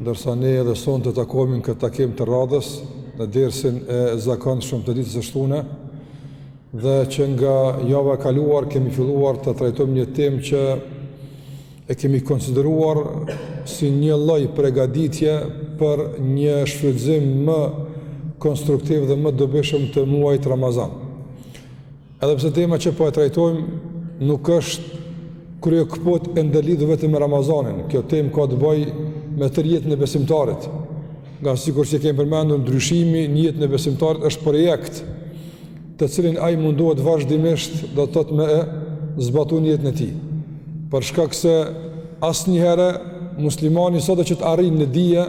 Ndërsa ne edhe sonte takohemi në këtë takim të radhës në dersin e zakonshëm të ditës së shtune dhe që nga java e kaluar kemi filluar të trajtojmë një temë që e kemi konsideruar si një lloj pregaditje për një shfrytëzim më konstruktiv dhe më të dobishëm të muajit Ramazan. Edhe pse tema që po e trajtojmë nuk është kryekëput e ndërlidhur vetëm me Ramazanin, kjo temë ka të bëjë me tërë jetën e besimtarit, nga sikur që kemi përmendur, ndryshimi në jetën e besimtarit është projekt të cilin ai mundohet vazhdimisht do të thotë me e zbatu në jetën e tij. Për shkak se asnjëherë muslimani sado që të arrin në dije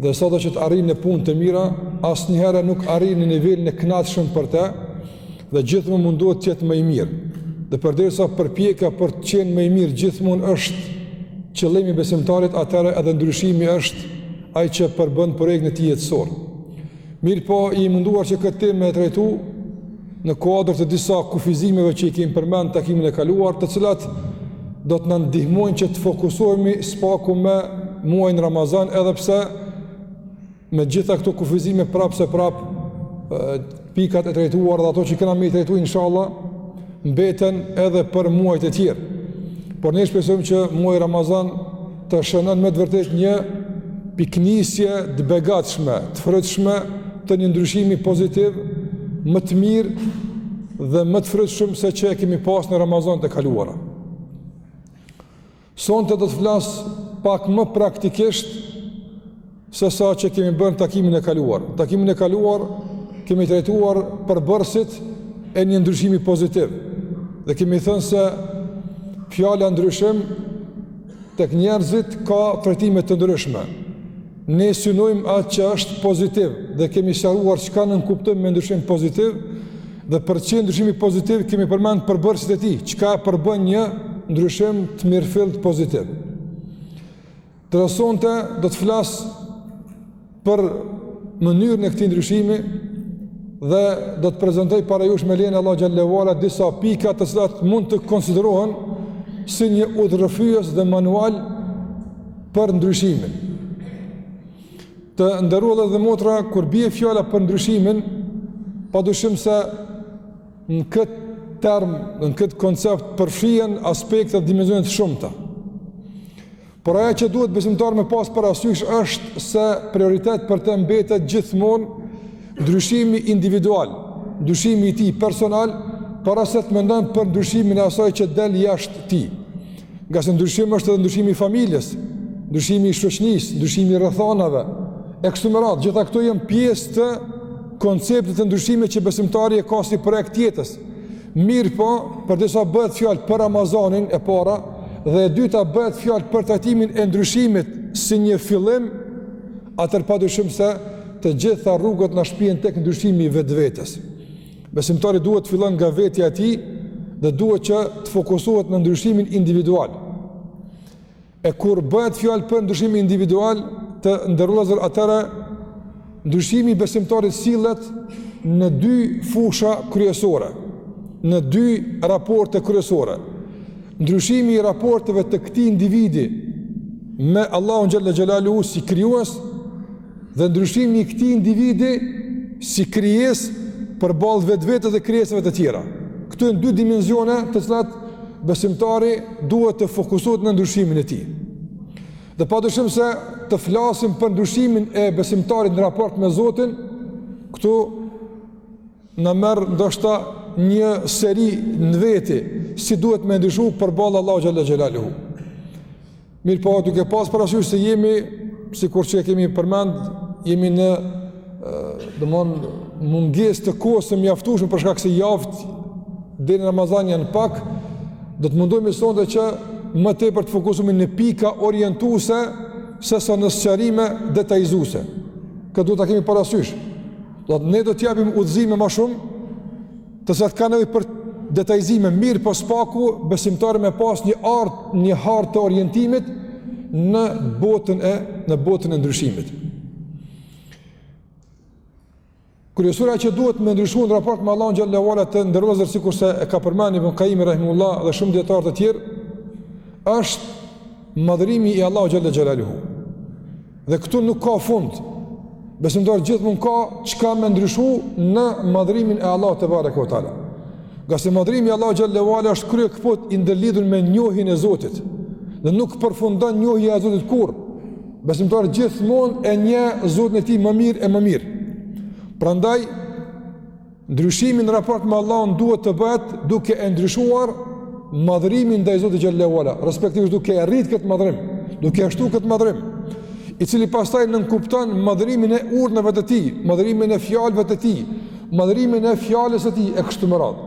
dhe sado që të arrin në punë të mira, asnjëherë nuk arrin në nivelin e kënaqshëm për te, dhe gjithmonë mundohet të jetë më i mirë. Dhe përderisa përpjekja për të qenë më i mirë gjithmonë është qëllimi i besimtarit, atëherë edhe ndryshimi është ai që përbën projektin e tij jetësor. Mirëpo, jam munduar që këtë temë me e trajtu në kuadër të disa kufizimeve që i kemi përmend takimin e kaluar, të cilat do të na ndihmojnë që të fokusohemi së paku me muajin Ramazan, edhe pse Me të gjitha këto kufizime prapëseprapë, pikat e trajtuara dhe ato që kena me i trajtu, inshallah, mbeten edhe për muajt e tjerë. Por ne shpresojmë që muaji Ramazan të shënon me të vërtetë një pikënisje të begatshme, të frytshme, të një ndryshimi pozitiv, më të mirë dhe më të frytshëm se që e kemi pas në Ramazanet e kaluara. Sonte do të flas pak më praktikisht sesa që kemi bërë në takimin e kaluar. Në takimin e kaluar kemi trajtuar përbërësit e një ndryshimi pozitiv dhe kemi thënë se fjala ndryshim tek njerëzit ka trajtime të ndryshme. Ne synojmë atë që është pozitiv dhe kemi sqaruar çka nënkuptojmë me ndryshim pozitiv dhe për të qenë ndryshimi pozitiv kemi përmend përbërësit e tij, çka e përbën një ndryshim të mirëfilltë pozitiv. Ndërsa sonte do të flas për mënyrën e këtij ndryshimi dhe do të prezentoj para jush me lejen e Allahut xhelle ve ala disa pika të cilat mund të konsiderohen si një udhërrëfyes dhe manual për ndryshimin. Të nderuar vëllezër dhe motra, kur bie fjala për ndryshimin, pa dyshim se në këtë term, në këtë koncept përfshihen aspekte dhe dimensione të shumta. Por ajo që duhet besimtari me pas parasysh është se prioritet për të mbetet gjithmonë ndryshimi individual, ndryshimi i tij personal, para se të mendon për ndryshimin e asaj që del jashtë tij. Ngase ndryshim është edhe ndryshimi i familjes, ndryshimi i shoqnis, ndryshimi i rrethanave, e kështu me radhë, gjitha këto janë pjesë të konceptit të ndryshimit që besimtari e ka si projekt të jetës. Mirëpo, përderisa bëhet fjalë për Ramazanin e para, dhe e dyta bëhet fjalë për trajtimin e ndryshimit si një fillim, atëherë padyshim se të gjitha rrugët na shpien tek ndryshimi i vetvetes. Besimtari duhet të fillon nga vetja e tij dhe duhet që të fokusohet në ndryshimin individual. E kur bëhet fjalë për ndryshimin individual të nderuar vëllezër, atëherë, ndryshimi i besimtarit sillet në dy fusha kryesore, në dy raporte kryesore. Ndryshimi i raporteve të këtij individi me Allahun xhel-le xhelaluhu si krijues Dhe ndryshimi i këtij individi si krijesë përballë vetvetes dhe krijesave të tjera. Këto janë dy dimensione të cilat besimtari duhet të fokusohet në ndryshimin e tij. Dhe padyshim se të flasim për ndryshimin e besimtarit në raport me Zotin, kjo na merr ndoshta një seri në veti, si duhet me ndryshu përballë Allahut xhel-le xhelaluhu. Mirëpo, duke pas parasysh se jemi, sikurse e kemi përmend, jemi në domethënë mungesë të kohës së mjaftushme për shkak se javët deri në Ramazan janë pak, do të mundohmi sonte që më tepër të fokusumi në pika orientuese sesa në sqarime detajzuese. Këtë duhet ta kemi parasysh. Do të ne do japim udhëzime ma shumë, Të cilat kanë nevojë për detajzime, mirëpo së paku besimtari me pas një hartë, një hartë të orientimit në botën e në botën e ndryshimit. Kryesorja që duhet me ndryshu në raport me Allahun xhel-le ue ala të nderuar vëllezër sikurse e ka përmend Ibn Kajjimi rahimullah dhe shumë dijetarë të tjerë është madhërimi i Allahut xhel-le xhelaluhu. Dhe këtu nuk ka fund. Besimtari gjithmonë ka çka me ndryshu në madhërimin e Allahut tebareke ue teala. Ngase madhërimi i Allahut xhel-le ue ala është kryekëput i ndërlidhur me njohjen e Zotit. Dhe nuk përfundon njohja e Zotit kurrë. Besimtari gjithmonë e njeh Zotin e tij më mirë e më mirë. Prandaj Ndryshimi në raport me Allahun duhet të bëhet duke e ndryshuar madhërimin ndaj Zotit xhel-le ue ala, respektivisht duke e rrit këtë madhërim, duke e shtu këtë madhërim, i cili pastaj nënkupton madhërimin e urdhrave të tij, madhërimin e fjalëve të tij, madhërimin e fjalës së tij e kështu me radhë.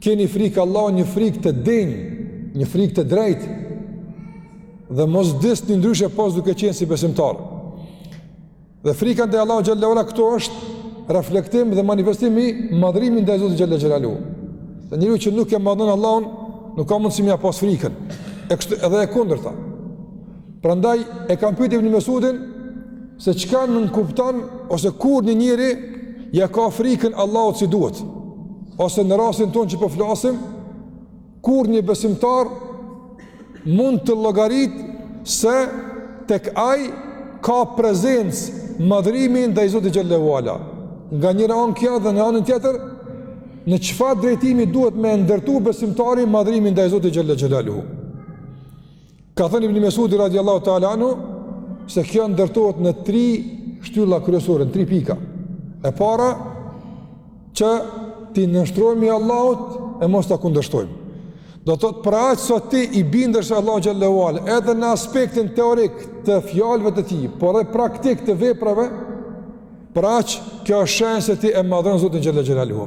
keni frikë Allahun një frikë të denjë, një frikë të drejtë, dhe mos disni ndryshe pos duke qenë si besimtarë. Dhe frika ndaj Allahut xhelle ue ala këtu është reflektim dhe manifestim i madhrimit ndaj Zotit xhelle xhelaluhu. Dhe njeriu që nuk e madhron Allahun, nuk ka mundësi me ia pas frikën. E kështu edhe e kundërta. Prandaj e kanë pyetur Ibn Mesudin se çka nënkupton ose kur një njeri ia ka frikën Allahut si duhet. Ose në rastin tonë që po flasim, kur një besimtar mund të llogaritet se tek ai ka prezencë madhrimi ndaj Zotit xhelle ue ala. Nga njëra anë kjo dhe në anën tjetër, në çfarë drejtimi duhet me e ndërtu besimtari madhrimin ndaj Zotit xhelle xhelaluhu. Ka thënë Ibn Mesudi radiallahu ta'ala anhu, se kjo ndërtohet në tri shtylla kryesore, në tri pika. E para, që t'i nënshtrohemi Allahut e mos ta kundërshtojmë. Do të thotë për aq sa ti i bindesh Allahut xhelle ue ala, edhe në aspektin teorik të fjalëve të tij, por edhe praktik të veprave, për aq kjo është shenjë se ti e madhron Zotin xhelle xhelaluhu.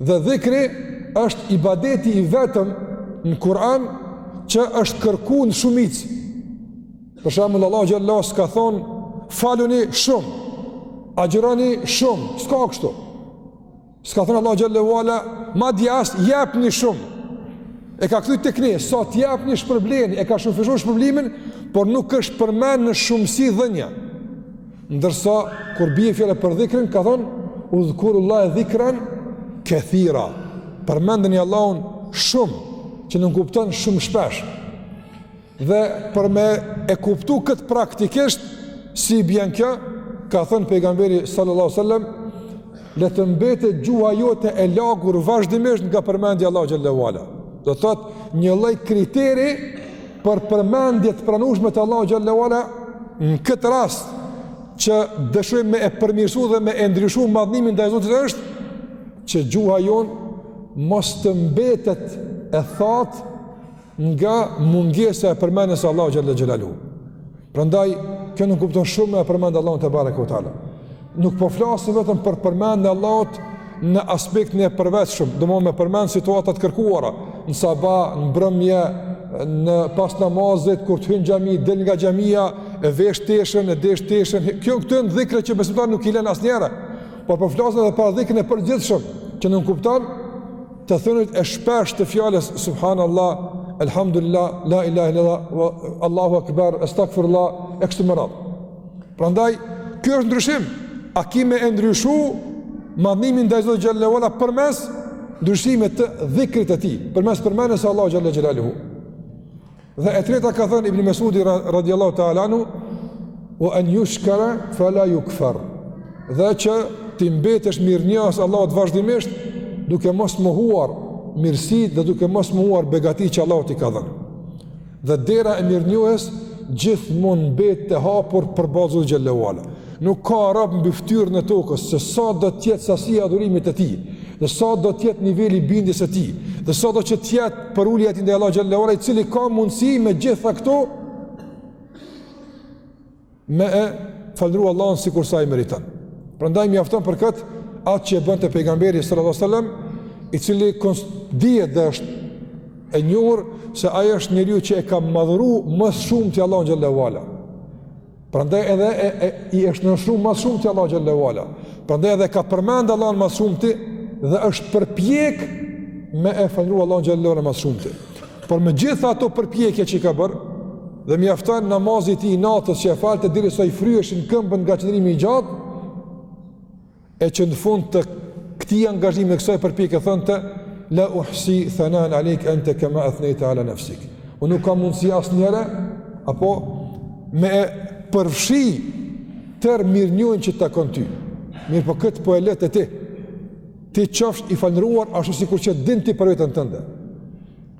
Dhe dhikri është ibadeti i vetëm në Kur'an që është kërku në shumicë. Për shembull Allahu xhelle ue ala s'ka thon faluni shumë, agjëroni shumë, s'ka kështu. S'ka thon Allahu xhelle ue ala madje as jepni shumë. E ka kthy tek ne, sa të jepni shpërbleheni, e ka shumëfishu shpërblimin, por nuk është përmend në shumësi dhënia. Ndërsa kur bie fjala për dhikrin ka thënë udhkurullahe dhikran kathira. Përmendeni Allahun shumë që nënkupton shumë shpesh. Dhe për me e kuptu këtë praktikisht, si i bjen kjo, ka thënë pejgamberi sallallahu alejhi ue selam, le të mbetet gjuha jote e lagur vazhdimisht nga përmendja e Allahut xhelle ue ala. Do të thotë një lloj kriteri Për përmendje të pranueshme të Allahut xhelle ue ala në këtë rast që dëshojmë me e përmirësu dhe me e ndryshu madhrimin ndaj Zotit është që gjuha jonë mos të mbetet e thatë nga mungesa e përmendjes së Allahut xhelle xhelaluhu. Prandaj kjo nënkupton shumë me e përmend Allahun tebareke ue teala. Nuk po flasim vetëm për përmendjen e Allahut në aspektin e përvetshëm, domethënë me përmend në situata të kërkuara, në sabah, në mbrëmje, në pas namazit kur të hyn në xhami, del nga xhamia, e vesh teshën, e desh teshën. Kjo këto janë dhikre që besimtari nuk i lën asnjëherë. Por po flasim edhe për dhikrin e përgjithshëm, që nënkupton Të thënit e shpesh të fjalës subhanallah, elhamdulillah, la ilaha illallah, Allahu akbar, astaghfirullah, e kështu me radhë. Prandaj ky është ndryshim. A kimi me ndryshu madhërimin ndaj Zotit xhallahu ala përmes ndryshimit të dhikrit të tij, përmes përmendjes së Allahu xhallahu ala. Dhe e treta ka thënë Ibn Mesudi radiallahu ta'ala anhu, ue en jushkera fela jukfer. Dhe që t'i mbetesh mirënjohës Allahut vazhdimisht, duke mos mohuar mirësi dhe duke mos mohuar begati që Allahu t'i ka dhënë. Dhe dera e mirënjohjes gjithmonë mbetet e hapur përballë Zotit xhelle Nuk ka rob mbi fytyrën e tokës se sado të jetë sasia e adhurimit të tij, dhe sado të jetë niveli i bindjes së tij, dhe sado të jetë përulja e tij ndaj Allahut xhallahu ala i cili ka mundësi me gjithë këto me e falënderu Allahun sikurse ai meriton. Prandaj mjafton për këtë atë që bënte pejgamberi sallallahu alajhi wasallam i cili dihet dhe është e njohur se ai është njeriu që e ka madhuru më shumti Allahun xhallahu ala. Prandaj edhe e, e, i është nënshtru ma shumti Allahut xhallahu ala. Prandaj edhe ka përmend Allahun ma shumti dhe është përpjekë me e falënderu Allahun xhallahu ala ma shumti. Por me gjithë ato përpjekje që i ka bërë, dhe mjafton namazi i tij i natës që e falte derisa i fryeshin këmbët nga qëndrimi i gjatë, e që në fund të këtij angazhimi kësaj përpjekje thoshte la uhsi thanan alejk ente kema athnejte ala nefsik unë nuk kam mundësi asnjëherë apo me e përfshi tërë mirënjohjen që të takon ty mirëpo këtë po e lë te ti ti qofsh i falënderuar ashtu sikur që din ti për veten tënde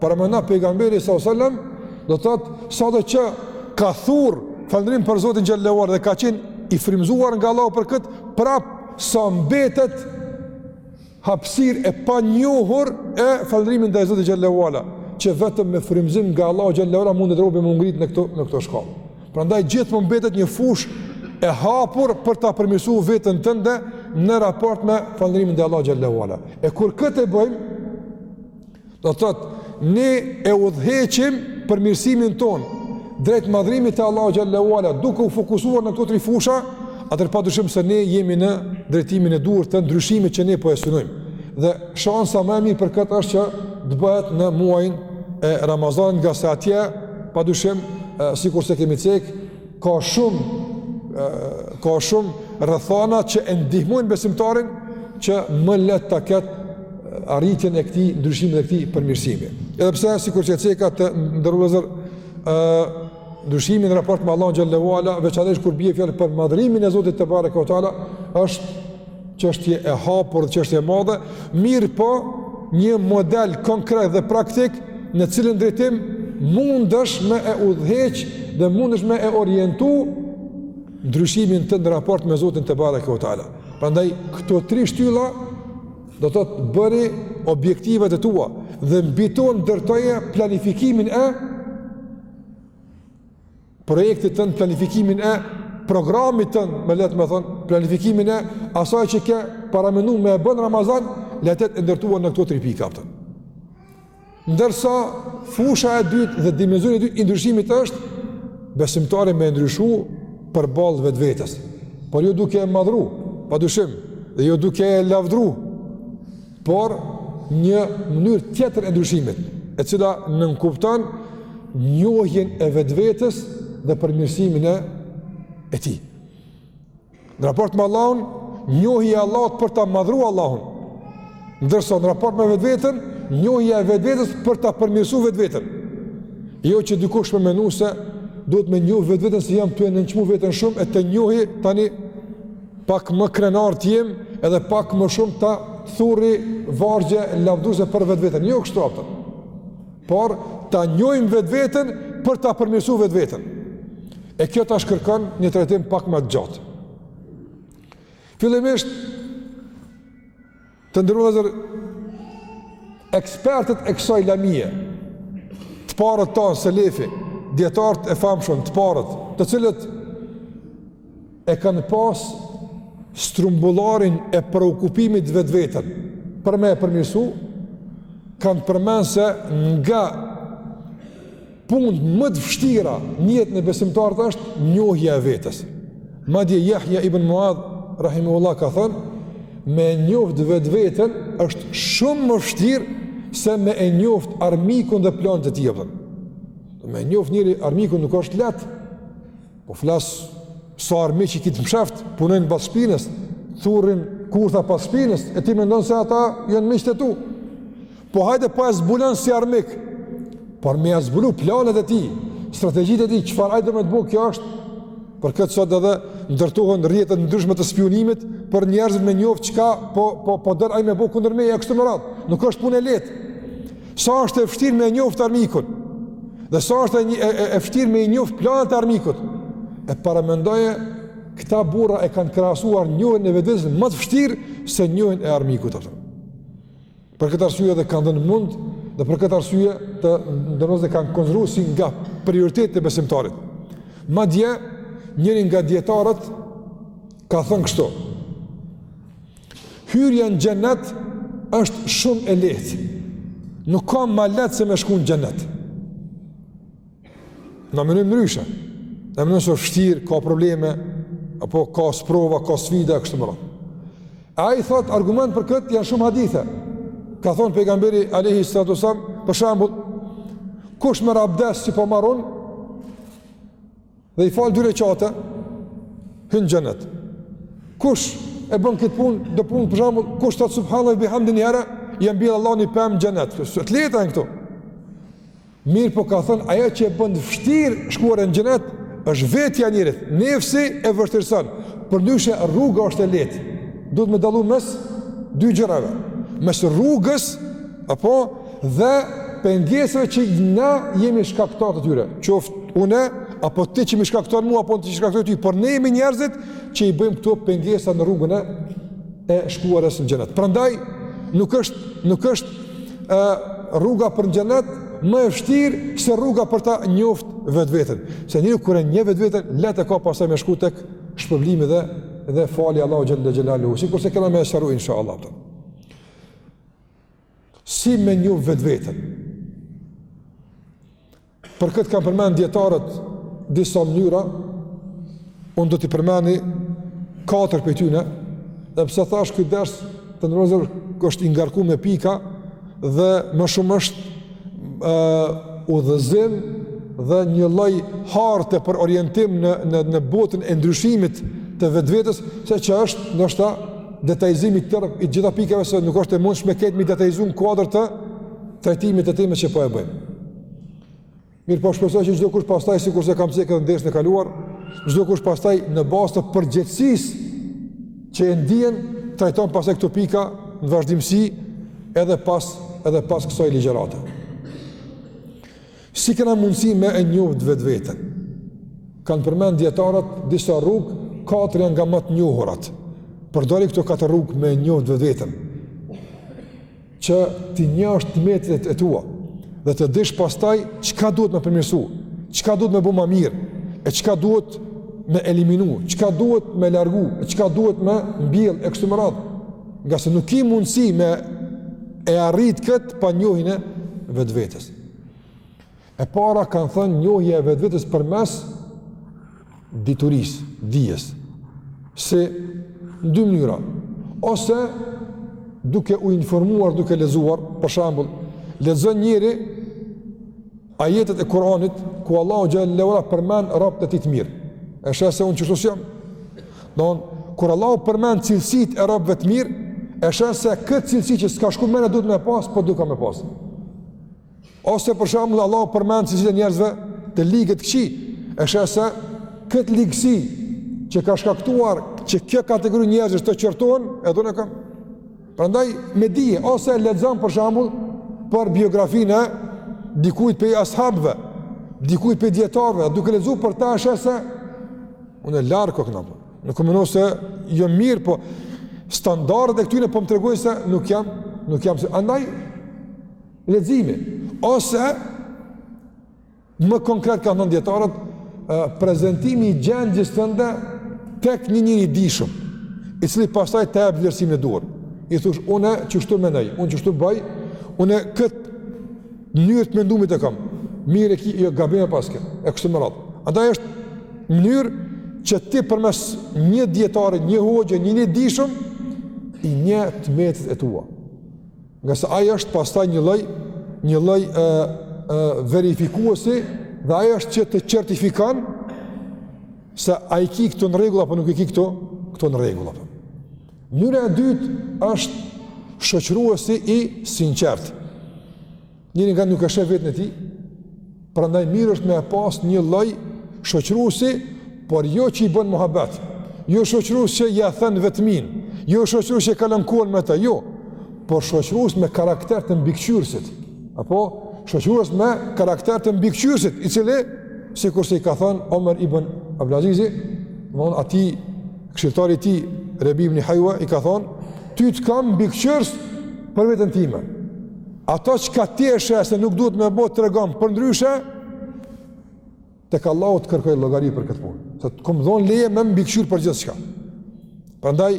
Paramendo pejgamberi sa selam, do të thotë sado që ka thur falënderim për Zotin xhallahu dhe ka qenë i frymëzuar nga Allahu për këtë, prapë se mbetet hapësirë e panjohur e falënderimit ndaj Zotit xhallahu ala, që vetëm me frymëzim nga Allahu xhallahu ala mundet robi m'u ngrit në këto në këto shkallë. Prandaj gjithmonë mbetet një fushë e hapur për ta përmirësuar veten tënde në raport me falënderimin ndaj Allahut xhallahu ala. E kur këtë e bëjmë, Do të thotë, ne e udhëheqim përmirësimin tonë drejt madhërimit të Allahut xhallahu ala, duke u fokusuar në këto tri fusha, atëherë padyshim se ne jemi në drejtimin e duhur të ndryshimit që ne po e synojmë. Dhe shansa më e mirë për këtë është që të bëhet në muajin e Ramazanit, ngase atje padyshim sikurse kemi cekë Ka shumë ka shumë rrethana që e ndihmojnë besimtarin që më lehtë ta ketë arritjen e këtij ndryshimi dhe këtij përmirësimi. Edhe pse sikur që ceka të nderuar vëllezër, ndryshimi në raport me Allahun xhallahu ala, veçanërisht kur bie fjala për madhërimin e Zotit tebareke ue teala, është Çështje e hapur dhe çështje e madhe, mirëpo një model konkret dhe praktik në cilin drejtim mundësh me e udhëheq dhe mundësh me e orientu ndryshimin të në raport me Zotin tebareke ve teala. Prandaj, këto tri shtylla do të thotë bëni objektivat e tua dhe mbi to ndërtoje planifikimin e projektit tënd, planifikimin e programit tënd, me le të thomë, planifikimin e asaj që ke paramendu me e bë n'Ramazan, le të jetë e ndërtuar në këto tri pika. Për. Ndërsa, fusha e dytë dhe dimenzioni i dytë i ndryshimit është, besimtari me ndryshu përballë vetëvetes, por jo duke e madhëru, pa dyshim, dhe jo duke e lavdëru, por një mënyrë tjetër e ndryshimit, e cila nënkupton njohjen e vetvetes dhe përmirësimin e e tij. Në raport me Allahun, njohja e Allahut për ta madhëru Allahun. Ndërsa në raport me vetveten, njohja e vetvetes për ta përmirësu vetveten. Jo që dikush me menu se duhet me njoh vetveten se jam tu e nënçmu veten shumë e ta njohi tani Pak më krenar të jem edhe pak më shumë të thurri vargje lavduese për vetveten. Jo kështu apëtër. Por, ta njohim vetveten për ta përmirësu vetveten. E kjo tash kërkon një trajtim pak më të gjatë. Fillimisht, Të nderu vllezër, ekspertët e kësaj lamije, të parët tanë, selefi, dijetarët e famshëm, të parët, të cilët e kanë pas strumbullarin e preokupimit vetveten, për me e përmirësu, kanë përmend se nga Punët më të vështira në jetën e besimtarit është njohja e vetes. Madje Jahja ibn Muadh rahimehullah ka thënë, me e njoft vetveten është shumë më vështirë se me e njoft armikun dhe planet e tij. Do me njoft njeri armikun nuk është lehtë. Po flas sa sa armiq i ki të msheft, punojnë pas shpinës, thurrin kurtha pas shpinës, e ti mendon se ata janë miqtë e tu. Po hajde po e zbulon si armik. Por me ja zbulu planet e tij, strategjitë e tij, çfarë ai do me t'bo, kjo është për këtë sot edhe ndërtohen rrjete të ndryshme të spiunimit për njerëzit me njoh çka po po po don ai me bo kundër meje e kështu me radhë. Nuk është punë e lehtë. Sa është e vështirë me njoh armikun. Dhe sa është e, e, e, e vështirë me njoh planet e armikut. E paramendoje këta burra e kanë krahasuar njohjen e vetvetes më të vështirë se njohjen e armikut atë. Për këtë arsye edhe kanë dhënë mund dhe për këtë arsye të nderuar e kanë konsideru si nga prioritetet e besimtarit. Madje njëri nga dijetarët ka thënë kështu: Hyrja në xhenet është shumë e lehtë. Nuk ka ma lehtë se me shku në xhenet. Na mendojmë ndryshe, na mendojmë se është vështirë, ka probleme, apo ka sprova, ka sfida, e kështu me radhë. Ai thotë argument për këtë janë shumë hadithe. Ka thonë Pejgamberi alejhi salatu ve selam, për shambull, kush merr abdes si po marr un, dhe i fal dy reqate, hyn në xhenet. Kush e bën këtë punë, do punë për shembull, kush thotë subhanallahi ve bihamdihi një herë, ia mbjell Allahu një pemë në xhenet. Kjo është e lehta këtu. Mirëpo ka thënë ajo që e bën të vështirë shkuarjen në xhenet është vetja e njeriut, nefsi e vështirëson. Përndryshe rruga është e lehtë. Duhet me dallu mes dy gjërave, mes rrugës apo dhe pengesave që na jemi shkaktarë të tyre, qoftë unë apo ti që m'i shkakton mu apo t'i shkaktoj ty, por ne jemi njerëzit që i bëjmë këto pengesa në rrugën e shkuarjes në xhenet. Prandaj nuk është nuk është ë rruga për në xhenet më e vështirë se rruga për ta njoftë vetveten. Se njeriu kur e njeh vetveten, lehtë e ka pastaj me shku tek shpërblimi dhe dhe falja e Allahut xhel-le xhelaluhu. Sikurse kena me sqaru inshallah. Si me njoft vetveten. Për këtë kanë përmend dijetarët disa mënyra. Unë do t'i përmendi katër prej tyre, edhe pse thashë ky ders të nderuar është i ngarku me pika dhe më shumë është ë uh, udhëzim dhe një lloj harte për orientim në në në botën e ndryshimit të vetvetes, se që është ndoshta detajizim i tërë i të gjitha pikave se nuk është e mundshme këtë me e detajizu në kuadër të trajtimit të temës që po e bëjmë. Mirëpo shpresoj që çdokush pastaj sikurse kam cekë edhe në dersin e kaluar, çdokush pastaj në bazë të përgjegjësisë që e ndien trajton pastaj këto pika në vazhdimësi edhe pas edhe pas kësaj ligjërate. Si kena mundësi me e njoft vetveten? Kanë përmend dijetarët disa rrugë, katër janë nga ma të njohurat. Përdori këto katër rrugë me e njoft vetveten. që t'i njohësh të metat e tua dhe të dish pastaj çka duhet me përmirësu, çka duhet me bo ma mirë e çka duhet me eliminu, çka duhet me largu, e çka duhet me mbjell e kështu me radhë. Ngase nuk ki mundësi me e arrit këtë pa njohjen e vetvetes. E para kanë thënë njohja e vetvetes përmes diturisë, dijes. Si? Në dy mënyra, ose duke u informuar, duke lexuar, për shembull, lexon njeri ajetet e Kuranit, ku Allahu xhele ve ala përmend robët e tij të mirë. E sheh se unë qështu s'jam. Domethënë, kur Allahu përmend cilësitë e robëve të mirë, e sheh se këtë cilësi që s'ka shku mendja duhet me pasë, po u dashka me pasë. Ose për shembull Allahu përmend cilësitë e njerëzve të ligë, të këqij, e sheh se këtë ligësi që ka shkaktuar që kjo kategori njerëzish të qortohen, edhe unë e kam. Prandaj me dije ose lexon për shembull për biografinë e dikujt prej ashabëve, dikujt prej dietarëve, duke lexuar për ta e sheh se unë larg kokna. Po kam menu se jam mirë, po standardet e këtyre po më tregojnë se nuk jam, nuk jam asi andaj Leximi ose më konkret kanë thënë dietarët prezantimi i gjendjes tënde tek një njeri i dijshëm, i cili pastaj të jap vlerësimin e duhur. I thush unë qështu mendoj, unë qështu bëj, unë kët mënyrë të mendumit e kam. Mirë e ki, jo gabim e paske, e kështu me radhë. Ajo është mënyrë që ti përmes një dijetari, një hoxhe, një njeri të dijshëm, i njeh të metat e tua. Ngase ai është pastaj një lloj, një lloj e, e, verifikuesi dhe ai është që të certifikon se a i ki këto në rregull apo nuk i ki këto, këto në rregull. Mënyra e dytë është shoqëruesi i sinqertë. Njeri nga nuk e shef veten e tij, prandaj mirë është me pas një lloj shoqëruesi, por jo që i bën muhabet. Jo shoqërues që ia then vetminë, jo shoqërues që kalon kohën me të, jo. Por shoqërues me karakter të mbikëqyrësit. Apo shoqërues me karakter të mbikëqyrësit, i cili sikurse i ka thën Omer ibn Abdulaziz, domethënë atij këshilltari i tij Rexha ibn Hajwa i ka thon, ty të kam mbikëqyrës për veten time. Ato çka ti e sheh se nuk duhet me bo tregom, përndryshe, tek Allahu të kërkoj llogari për këtë punë. Se të kam dhonë leje me më mbikëqyrë për gjithçka. Prandaj,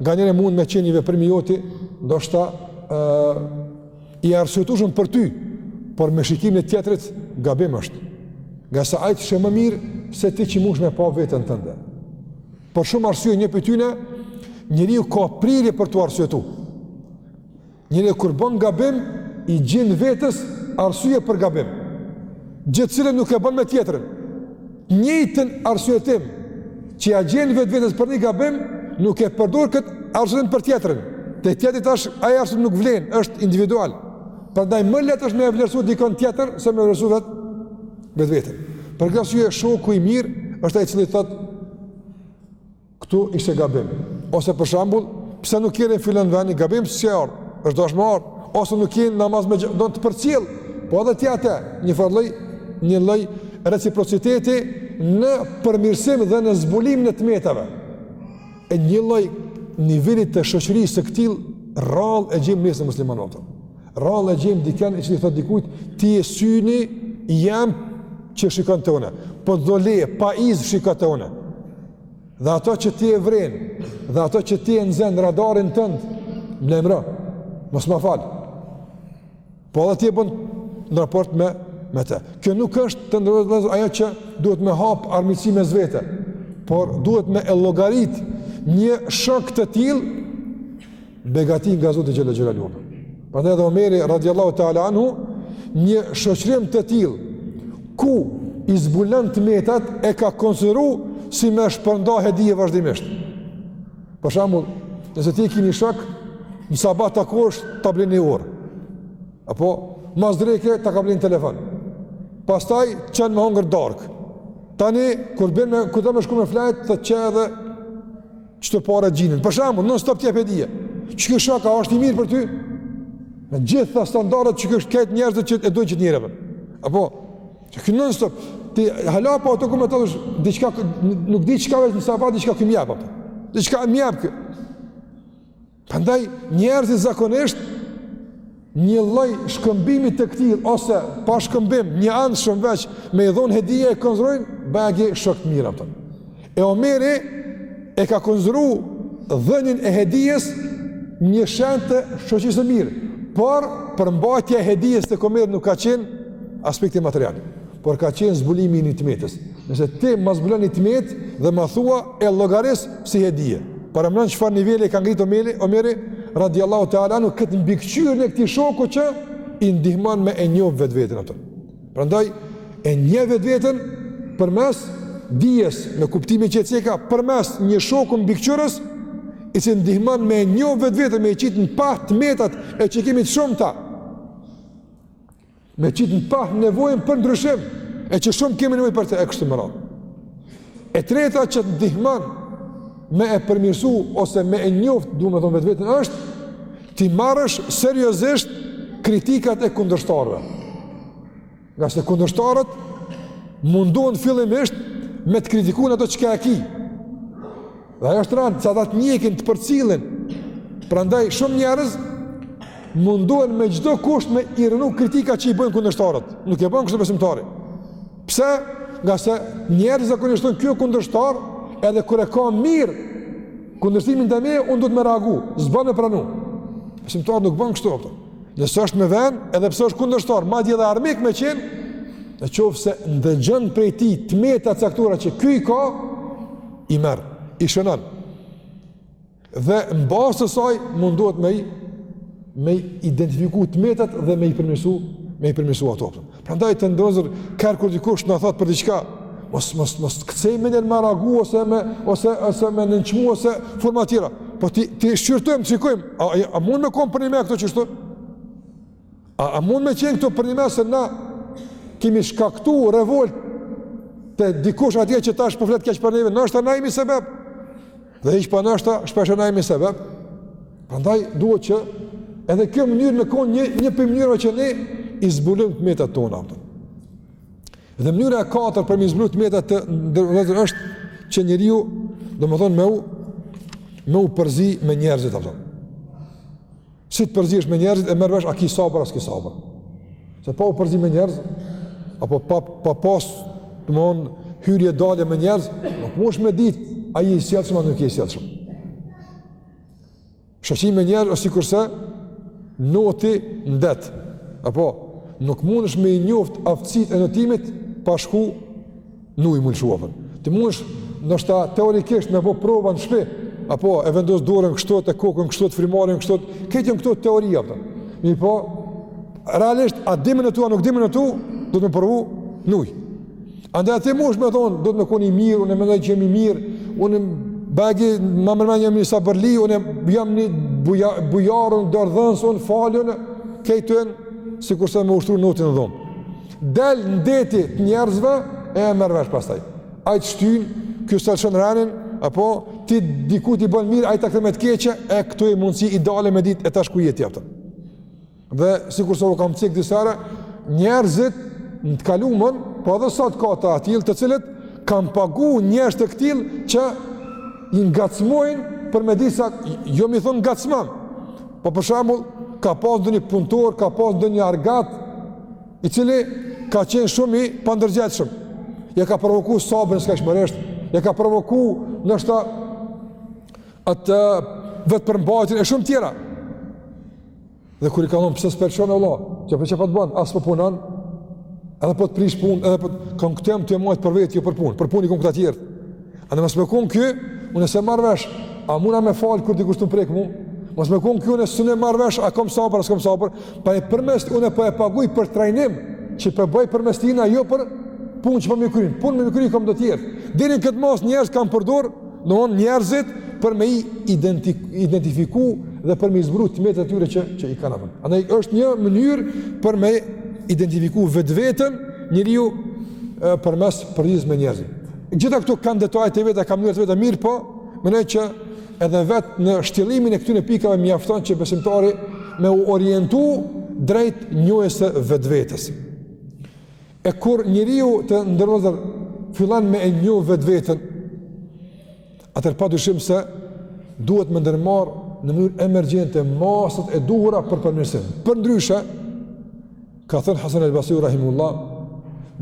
nganjëherë mund me qenë një veprim i joti, ndoshta uh, i arsyetushëm për ty, por me shikimin e tjetrit, gabim është. Ngase ai të sheh më mirë, se ti që munesh me pa veten tënde. Për shumë arsye një prej tyne, njeriu ka prirje për t'u arsyetu. Njëri kur bën gabim, i gjen vetes arsye për gabim. Gjë të cilën nuk e bën me tjetrin. Njëjtën arsyetim që ja gjen vetvetes për një gabim, nuk e përdor kët arsyetim për tjetrin. Te tjetri tash ai arsye nuk vlen, është individual. Prandaj më lehtë është me e vlerësuar dikon tjetër se me vlerësuar vetë vetveten. Për këtë arsye shoku i mirë është ai i cili thotë Këtu ishte gabim. Ose për shembull, pse nuk jeni në filan vend, gabim s'e ardh. Është dashur me ardh. Ose nuk je n'namaz me, do të përcjell. Po edhe ti atë, njëfarë lloj, një lloj reciprociteti në përmirësim dhe në zbulimin e të metave. E një lloj niveli të shoqërisë së këtillë rrallë e gjem mes muslimanëve. Rrallë e gjem dikën që i thotë dikujt, ti je syni jem që shikon te unë. Po do le pa iz shikon te unë. Dhe ato që ti e vren, dhe ato që ti e nxen n'radarin tënd, më lajmëro. Mos ma fal. Po edhe ti e bën në raport me me të. Kjo nuk është të, ndonjë ajo që duhet me hap armiqësi mes vete, por duhet me e llogarit një shok të tillë Begati nga Zoti xhel-le xhelaluhu. Prandaj edhe Omeri radhiyallahu ta'ala anhu një shoqërim të tillë ku i zbulon të metat e ka konsideruar si me shpërnda hedije vazhdimisht. Për shembull, nëse ti ki një shok, në sabah ta takon ta blen një orë. Apo mas dreke ta ka blen telefon. Pastaj çon me hongër darkë. Tani kur bën me ku do me shku me fjet, të çon edhe Çtu, parafytyroni. Për shembull, non stop t'jep hedije. Çky shok a është i mirë për ty? Në gjitha standardet që kështë këtë njerëzë që e dojnë që të njerëve. Apo, që këtë non stop, ti hala pa ato kumë të dhësh, diçka, nuk di çka veç në sabah, diçka më jep, diçka më jep kë. Prandaj njerëzit zakonisht një lloj shkëmbimi të këtillë ose pa shkëmbim, njëanshëm veç me i dhon hedije e konsiderojn bajagi shok të mirë atë. E Omeri e ka konsideru dhënien e hedijes një shenjë të shoqërisë të mirë, por përmbajtja e hedijes tek Omeri nuk ka qenë aspekti material. por ka qenë zbulimi i një të metës. Nëse ti ma zbulon një të metë dhe ma thua e llogaris si hedije. Paramendoni çfarë niveli ka ngritur Omeri, Omeri radiallahu ta'ala anhu këtë mbikëqyrjen e këtij shoku që i ndihmon me e njoh vetveten atë. Prandaj e njeh vetveten përmes dijes me kuptimin që e ceka përmes një shoku mbikëqyrës i cili ndihmon me e njoh vetveten me e qitë në pah të metat, e që kemi të shumta. Me qitë në pah nevojën për ndryshim, e që shumë kemi nevojë për të e kështu me radhë. E treta që të ndihman me e përmirësu ose me e njoftë, domethonë vetveten, është t'i marrësh seriozisht kritikat e kundërshtarëve. Ngase kundërshtarët mundohen fillimisht me të kritiku n'ato çka e ki. Dhe ajo është randë, se ata të njekin, të përcjellin, prandaj shumë njerëz mundohen me çdo kusht me i rrënu kritikat që i bëjnë kundërshtarët. Nuk e ban kështu besimtari. Pse? Ngase njerëz e kundërshton ky kundërshtar edhe kur e ka mirë kundërshtimin ndaj meje, unë duhet me reagu, s'ban me pranu. Besimtari nuk ban kështu pra. Nëse është me ven, edhe pse është kundërshtar, madje edhe armik me qenë, në qoftë se ndëgjon prej tij të meta të caktuara që ky i ka, i merr, i shënon. Dhe në bazë të saj mundohet me, me i identifiku të metat dhe me i përmirësu, me i përmirësu ato. Prandaj të nderuar, kur kur dikush na thot për diçka, mos, mos, mos të kcejmë menjëherë me reagu ose me, ose, ose me nënçmu ose forma tjera. Po t'i, t'i shqyrtojmë, t'shikojmë, a, a, a mund me kon përnjime këto kështu? A a mund me qenë këto përnjime se na kemi shkaktu revolt te dikush atje që tash po flet keq për neve, ndoshta na jemi sebeb. Dhe shpesh, shpesh na jemi sebeb. Prandaj duhet që edhe kjo mënyrë me kon një një prej mënyrave që ne i zbulojmë të metat tona. Dhe mënyra e katërt për me i zbulu të metat të nderuar është që njeriu domethënë me u me u përzi me njerëzit ato. Si të përzihesh me njerëzit e merr vesh a ki sabër a s'ki sabër. Se pa u përzi me njerëz apo pa pa pas domthon hyrje dalje me njerëz, nuk mundesh me ditë a je i sjellshëm a nuk je i sjellshëm. Shoqnimi me njerëz është sikurse noti n'det. Apo nuk mundesh me i njoft aftësitë e notimit pa shku N'ujë mulqua për. Ti mundesh ndoshta teorikisht me bë prova në shtëpi, apo e vendos dorën kështu e kokën kështu, frymëmarrjen kështu. Këto janë këto teori apo. Mirëpo realisht a din me notu a nuk din me notu, duhet me provu n'ujë. Andaj ti mundesh me thon, duhet me kon i mirë, unë mendoj që jam i mirë, unë bagi më mërmën jam një sabërli, unë jam një buja, bujarën, dorëdhënës, unë fali, krejt janë, si kurse me ushtru notin dhëmë. Del n'deti të njerëzve e e merr vesh pastaj. Ai të shtyn, ky s'ta lshon renin, apo ti dikujt i bën mirë, ai ta kthen me të keqe, e këtu ki mundsi ideale me ditë e tash ku je ti atë. Dhe sikurse u kam cek disa herë, njerëzit në të kalumen, po edhe sot ka të atillë të cilët kanë pagu njerëz të këtill që i ngacmojnë për me, disa, jo me i thonë ngacmojnë, Po për shembull, ka pas ndonjë punëtor, ka pas ndonjë argat i cili ka qenë shumë i pandërgjegjshëm. Ja ka provoku sabrin skajshmërisht, ja ka provoku ndoshta atë vetëpërmbajtjen e shumë tjera. Dhe kur i kanë thonë pse s'pe lshon vlla, që për çfarë të bën, as po punon. Edhe po të prish punë, edhe po kanë këtë jam tu e mojt për vete, jo për punë, për punë i kom këta tjerët. A në mos me konë ky, unë s'e marr vesh, a muna me falë kur dikush të më prekë mu? Mos me konë ky, unë s'e marr vesh, a kom sabër, a s'kom sabër? Pra e përmes, unë e po e paguj për trajnim, që po e bëj përmes tina, jo për punë që po më kryn. Punë me më kry, kom do tjerë. Deri në këtë masë njerëz kanë përdor, domethonë njerëzit, për me i identi identifiku dhe për me i zbulu të metat e tyre që, që i kanë apo. Andaj është një mënyrë për me identifiku vetveten njeriu përmes përzierjes me njerëzit. Gjitha këto kanë detajet e veta, kanë mënyrat e veta, mirëpo mendoj që edhe vet në shtjellimin e këtyre pikave mjafton që besimtari me u orientu drejt njohjes së vetvetes. E kur njeriu të nderuar vllezër fillon me e njoh vetveten, atëherë padyshim se duhet me ndërmarr në mënyrë emergjente masat e duhura për përmirësim. Përndryshe, ka thënë Hasan el Basriu Rahimehullah,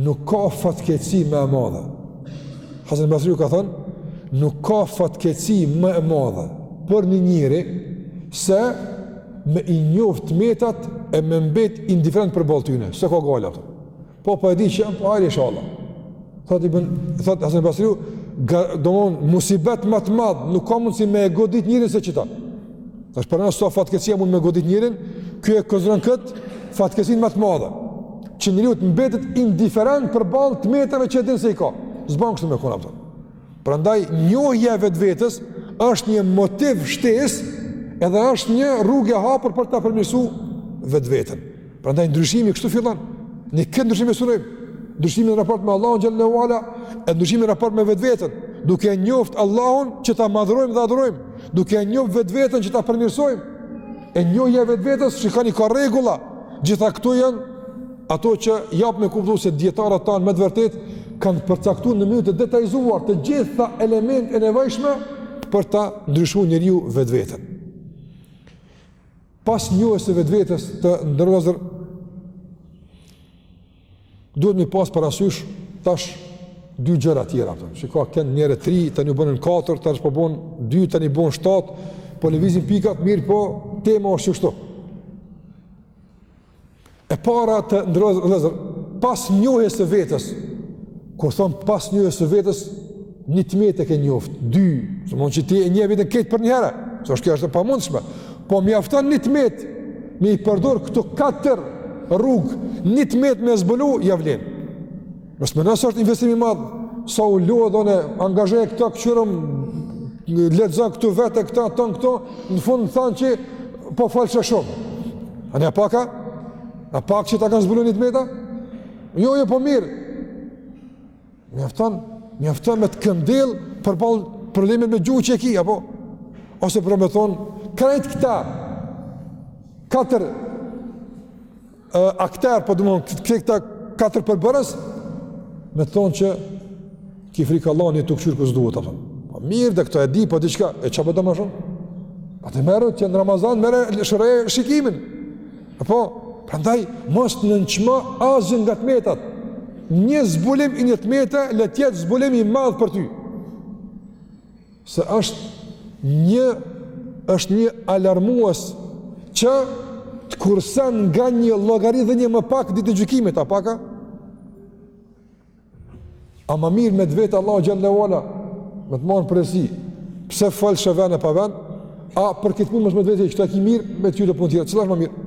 nuk ka fatkeqësi më e madhe. Hasan el Basriu ka thënë, nuk ka fatkeqësi më e madhe për një njeri se me i njoft të metat e me mbet indiferent përballë tyne, s'e ka gajle, apo. Po po e di që po hajr ishalla. Thot Ibn, thot Hasan Basriu, domethonë musibet më të madh, nuk ka mundsi me e godit njerin se qita. Tash pra nëse fatkeqësia mund me godit njerin, ky e konsideron kët fatkeqësinë më të madhe. Që njeriu të mbetet indiferent përballë të metave që e din se i ka. S'bën kështu me kon apo. Prandaj njohja e vetvetes është një motiv shtesë, edhe është një rrugë e hapur për ta përmirësu vetveten. Prandaj ndryshimi kështu fillon. Ne këtë ndryshim e synojmë. Ndryshimi në raport me Allahun xhele ue ala, edhe ndryshimi në raport me vetveten, duke e njoft Allahun që ta madhërojmë dhe adhurojmë, duke e njoft vetveten që ta përmirësojmë. E njohja e vetvetes shikoni ka rregulla. Gjitha këto janë Ato që jap me kuptu se dijetarët tanë me të vërtet kanë përcaktu në mënyrë të detajizuar të gjitha elementet e nevojshme për ta ndryshu njeriu vetveten. Pas njohjes së vetvetes të nderuar vllezër, duhet me i pas parasysh tash dy gjëra tjera, apo, që ka kënë një herë tri, tani u bënë katër, tani po bën dy, tani bën shtatë, po lëvizin pikat, mirëpo tema është qështu. E para të nderuar vëllezër, pas njohjes së vetes. Kur thon pas njohjes së vetes, një të metë e ke njoft, dy, s'mund që ti e njeh veten krejt përnjëherë, se është kjo është e pamundshme. Po mjafton një të metë me i përdor këto katër rrugë, një të metë me zbulu ia vlen. Mos meno se është investim i madh, sa u lodh e angazho e këta, këqyr, lexo këtu vete këta, tanë këto, në fund të thanë që po folshe shumë. A pak a? A pak që ta kanë zbulu një të metë a? Jo, jo, po mirë. Mjafton, mjafton me të këndell përballë problemit me gjuhë që e ki, apo? Ose për me thonë, krejt këta, katër e, aktorë, po domethënë, këtë këtë këta katër përbërës, me të thonë që ki frikë Allahun je tu këqyrë ku s'duhet, apo. Po mirë dhe këto e di, po diçka, e ça po do më shumë? A de merre, qe Ramazani, merre shëroje shikimin. Apo, prandaj, mos nënçmo asgjë nga të metat. Një zbulim i një të mete, le të jetë zbulim i madh për ty. se është një është një alarmues që të kursen nga një llogari dhe një më pak ditën e gjykimit a pak a a më mirë me të vetë Allahu xhelle ve ala me të marr në përgjegjësi pse folshe vend e pa vend a për këtë punë mos me të vetë që e ki mirë me të pyet punë tjera cila është më mirë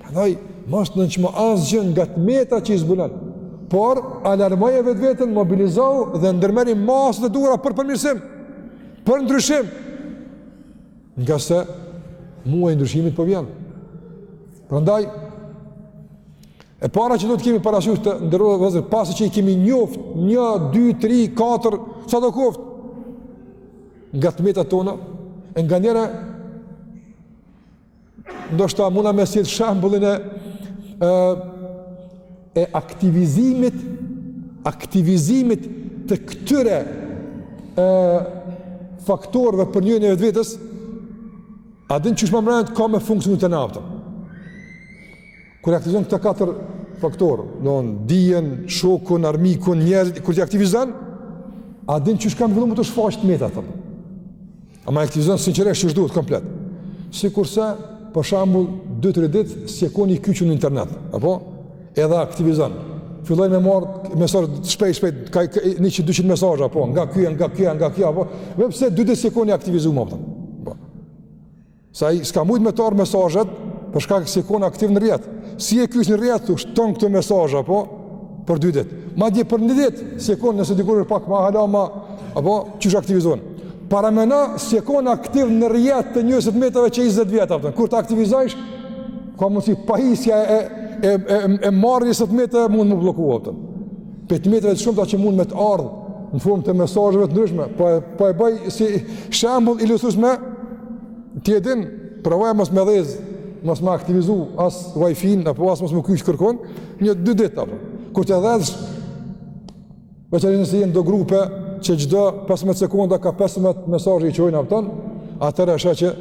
Prandaj mos nënçmo asgjë nga t'meta që i zbulon. Por alarmoje vetveten, mobilizohu dhe ndërmerri masat e duhura për përmirësim, për ndryshim. Ngase muaji i ndryshimit po vjen. Prandaj e para që duhet të kemi parasysh të nderuar vëllezër, pasi që i kemi njoft 1 2 3 4 sado koft nga t'metat tona, e nga njëra ndoshta muna me sjell shembullin e e e aktivizimit aktivizimit të këtyre e faktorëve për njohjen e vetvetes a din qysh ma merr mendja ka me funksionu e natës Kur i aktivizon këta katër faktorë, domethënë dijen, shokun, armikun, njerëzit, kur t'i aktivizon, a din qysh kanë me fillu me t'u shfaqë të metat, them. Ama i aktivizon sinqerisht qysh duhet komplet. Sikurse, për shembull, 2-3 ditë, s'je konë i kyçun në internet, apo? Edhe aktivizon. Fillon me marrë mesazh shpejt, shpejt, ka 100-200 mesazhe, apo? Nga ky, nga ky, nga ky, apo? E pse, 2 ditë s'je konë i aktivizum, apo? Se ai s'ka mujt me t'ardh mesazhet për shkak se s'je kon aktiv në rrjet. Si e kyç në rrjet tu shton këto mesazhe apo për dy ditë. Madje për një ditë s'je kon, nëse dikur është pak ma hala ma apo qysh aktivizon. Paramendo s'je kon aktiv në rrjet të njohjes së të metave që 20 vjet, a kupton, kur ta aktivizojsh ka mundsi pajisja e e e, e marrjes së të metave mund me u blloku, a kupton. Prej t'metave të shumta që mund me të ardhë në formë të mesazheve të ndryshme, po e po e bëj si shembull ilustrues me ti e din, provoje mos me dhez, mos me aktivizu as wifi-n apo as mos me u kyç kërkund, një dy ditë apo. Kur ta dhez, veç nëse janë do grupe që çdo 15 sekonda ka 15 mesazhe i çojnë, a kupton, atëherë sheh që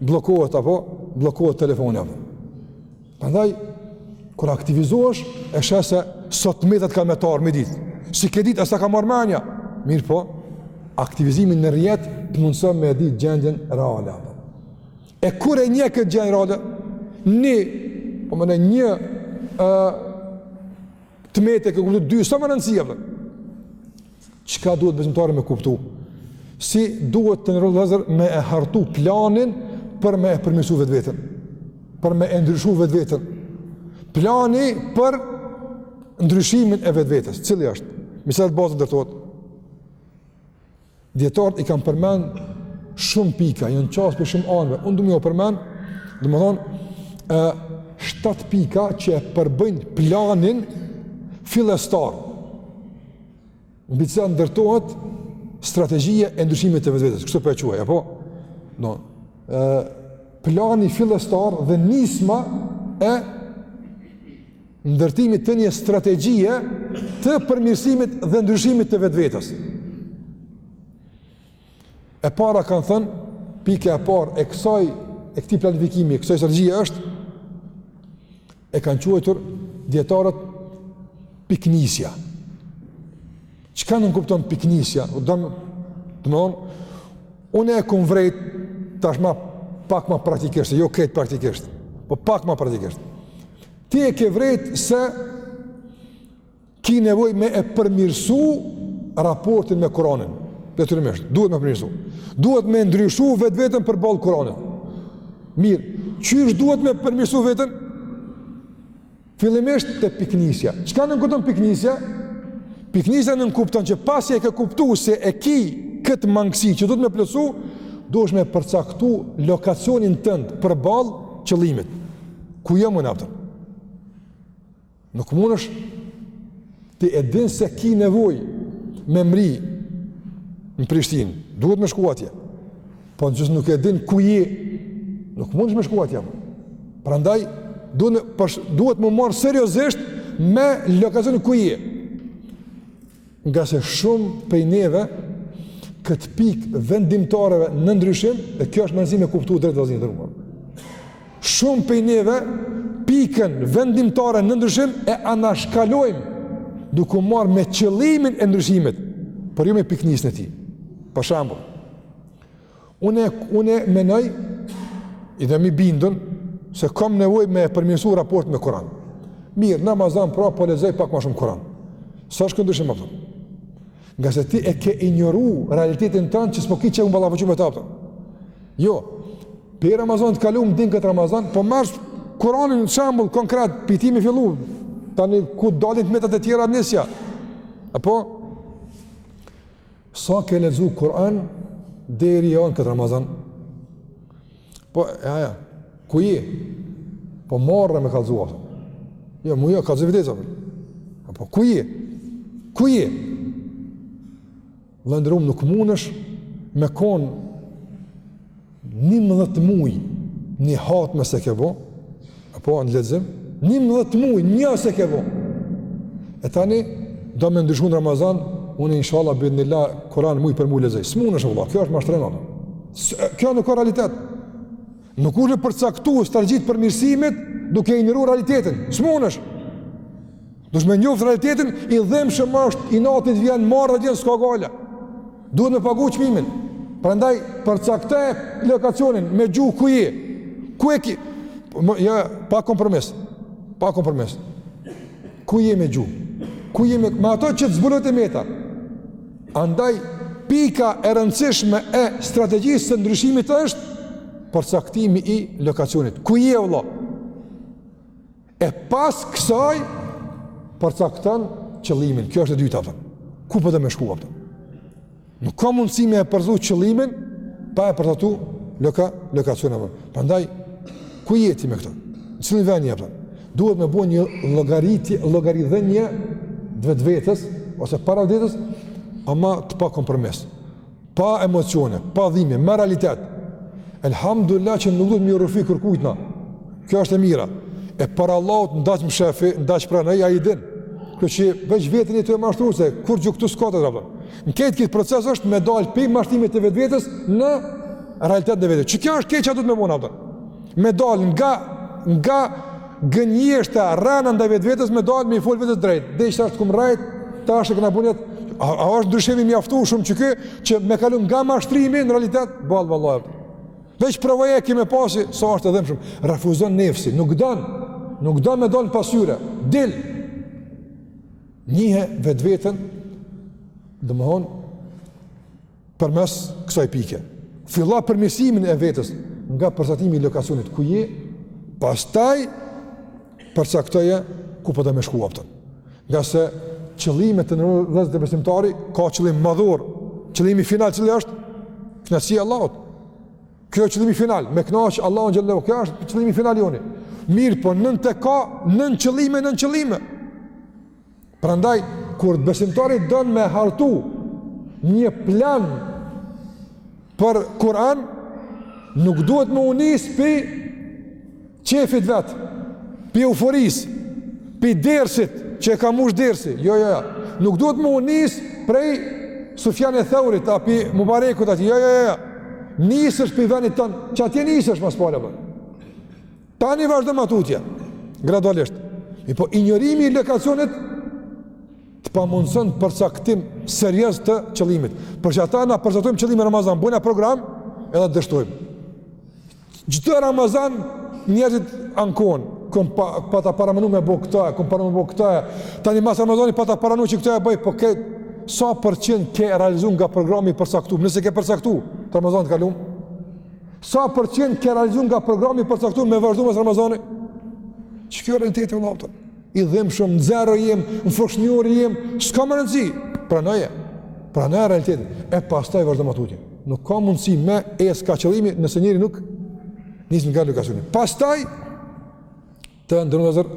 bllokohet apo bllokohet telefoni apo. Prandaj kur aktivizohesh, e sheh se sot t'metat kanë me të ardh me ditë. S'i ke ditë, as ta ka marrë mendja. Mirëpo, aktivizimi në rrjet të mundëson me ditë gjendjen reale. E kur e njeh këtë gjendje reale, një, po më në një, uh, të metë e ke kuptu, dy, s'a me rëndësi, a kupton? Çka duhet besimtari me kuptu? Si duhet të nderuar vëllezër me e hartu planin për me e përmirësu vetveten? Për me e ndryshu vetveten? Plani për ndryshimin e vetvetes, cili është? Mbi cilat baza ndërtohet? Dijetarët i kanë përmend shumë pika, janë qasë prej shumë anëve. Unë du me jau përmend, domethonë, e, shtatë pika që e përbëjnë planin fillestar. Mbi të ndërtohet strategjia e ndryshimit të vetvetes, kështu po e quaj apo? ë plani fillestar dhe nisma e ndërtimit të një strategjie të përmirësimit dhe ndryshimit të vetvetes. E para kanë thënë, pika e parë e kësaj e këtij planifikimi, e kësaj strategjie është e kanë quajtur dietarët piknisja. Çka nënkupton piknisja? U dëm, domthon, unë e kam vrejt tashma pak ma praktikisht, jo krejt praktikisht, po pak ma praktikisht. Ti e ke vrejt se Ki nevoj me e përmirësu raportin me Kuranin, detyrimisht, duhet me përmirësu. Duhet me ndryshu vetveten përballë Kuranit. Mirë, qysh duhet me përmirësu veten? Fillimisht te piknisja. Çka nënkupton piknisja? Piknisja nënkupton që pasi e ke kuptu se e ki këtë mangësi që duhet me plotësu, duhet me përcaktu lokacionin tënd përballë qëllimit. Ku jam unë, a kupton? Nuk mundesh, ti e din se ki nevojë me mrri në Prishtinë, duhet me shku atje. Po në qoftë se nuk e din ku je, nuk mundesh me shku atje. Prandaj, duhet, duhet m'u marrë seriozisht me lokacionin ku je. Ngase shumë prej neve këtë pikë vendimtare në ndryshim, dhe kjo është me rëndësi me kuptu drejt, vllazën të nderum. Shumë prej neve pikën vendimtare në ndryshim e anashkalojmë duke u marrë me qëllimin e ndryshimit, por jo me pikënisjen e tij. Për shembull, Unë unë mendoj edhe jam i bindun se kam nevojë me përmirësu raport me Kur'an. Mirë, në Ramazan pra po lexoj pak më shumë Kur'an. S'është ky ndryshim, a kupton? Ngase ti e ke injoru realitetin tand që s'po ki qef m'u ballafaqu me të, a kupton. Jo, prej Ramazanit të kalum deri n'këtë Ramazan, po marr Kur'anin shembull konkret, prej tij me fillu, tani ku dalin të metat e tjera nësja. Apo? Sa ke lexu Kur'an deri në këtë Ramazan? Po, e aja, ku je? Po marre me kallëzu, a. Jo, mu jo, kallëzoj vetes. Po, ku je? Ku je? Vlla i nderum nuk mundesh me konë Njëmbëdhjetë muj, një hatme s'e ke bo, apo në lexim, njëmbëdhjetë muj, një s'e ke bo. E tani, do me ndryshu në Ramazan, unë inshallah bërë një la, Kur'an muj për muj lexoj. S'mundesh, vlla, kjo është mashtrim. Kjo nuk ka realitet. Nuk mundesh me përcaktu strategji të përmirësimit, duke injoru realitetin. S'mundesh. Duhesh me njoftë realitetin, i dhimbshëm është, inati t'vjen, marre t'vjen, s'ka gajle. Duhet me pagu çmimin. Prandaj, përcakto lokacionin, me gju ku je, ku e ki, ja, pa kompromis, pa kompromis, ku je me gjuhë, ku je me, me ato që të zbulohet e meta. Andaj, pika e rëndësishme e strategjisë së ndryshimit është, përcaktimi i lokacionit, ku je vëlla, E pas kësaj përcakton qëllimin. Kjo është e dyta apo? Ku po do me shku, a kupton? Nuk ka mundësi me e përcaktu qëllimin pa e përcaktu loka lokacion apo. Prandaj ku je ti me këto? Në cilin vend je, a kupton? Duhet me bo një llogaritje, llogaridhënie të vetvetes ose para vetvetes, ama të pa kompromis. Pa emocione, pa dhimbje, me realitet. Elhamdulillah që nuk duhet m'u rrëfy kërkujt na. Kjo është e mira. E para Allahut ndaç mshefe, ndaç pranoje, ai e din. Kjo që veç veten je tu e mashtru se kurrgjo këtu s'ka tjetër apo. Në këtë këtë proces është me dal pej mashtrimit të vetvetes në realitet të vetë. Që kjo është krejt çka duhet me bo na, a kupton. Me dal nga nga Gënjeshta, rrena ndaj vetvetes me dalë me i fol vetes drejt. Deri sa është kum rrejt? Tash e kena bënë a, a është ndryshim i mjaftueshëm që ke që me kalu nga mashtrimi në realitet ball vallahi. Veç provoje ke me pa se sa është e dhëmshëm. Refuzon nefsi, nuk don. Nuk don me dal pasqyre. Dil. Njihe vetveten. Domethon përmes kësaj pike. Fillo përmirësimin e vetes nga përcaktimi i lokacionit ku je, pastaj përcaktoje ku po don me shku aty. Ngase qëllime të nderuar vllezër besimtari ka qëllim madhor. Qëllimi final cili është kënaqësia e Allahut. Kjo qëllimi final, me kënaqë Allahun, kjo është qëllimi final i joni. Mirëpo nën të ka nën qëllime, nën qëllime. Prandaj, kur besimtari don me hartu një plan për Kur'an, nuk duhet me u nis pi qejfit vet, pi euforisë, pi dersit, që e ka mush dersi, jo, jo, jo, nuk duhet me u nis prej Sufjan e Theurit, a pi Mubarekut, a ti jo, jo, jo, jo, nisesh pi venit tond, që atje nisesh, mas pale, për. Tani vazhdo ma tutje, gradualisht. Mirëpo injorimi i lokacionit të pamundëson përcaktim serioz të qëllimit. Për qata na përcaktojmë qëllime n'Ramazan, bojna program edhe dështojmë. Çdo Ramazan njerëzit ankohen, kom pa, pata paramenu me bo këta, kom paramenu me bo këta, tani mas Ramazani pata paramenu që këta e bëj, po ke, sa përqind ke realizu nga programi i përcaktu, nëse ke përcaktu, te Ramazanit kalum, Sa përqind ke realizu nga programi përcaktu me vazhdu mas Ramazani? Qikjo realiteti vëllabëtër? I dhimshëm, në zero jem, në foshnjëri jem, s'ka më rëndësi, pranoje, pranoje realitetin, e pastaj vazhdo ma tutje. Nuk ka mundësi me ec ka qëllimi nëse njeri nuk niset nuk ka nuk ka qëllimi. Pastaj, Të nderuar vllezër,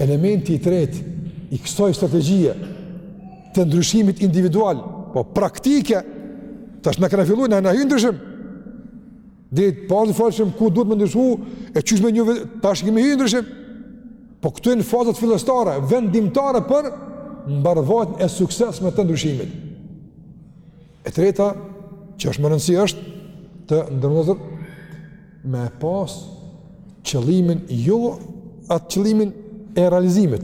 elementi i tretë i kësoj strategjie të ndryshimit individual, po praktike, tash na kena fillu, na e n hy n ndryshim, deri tash po folshim ku duhet me ndryshu, e qysh me nis, tash kemi hy n ndryshim, po këtu jen fazat fillestare, vendimtare për mbarëvajtjen e suksesshme të ndryshimit. E treta, që është me rëndësi është të nderuar vllezër me pas qëllimin, jo atë qëllimin e realizimit,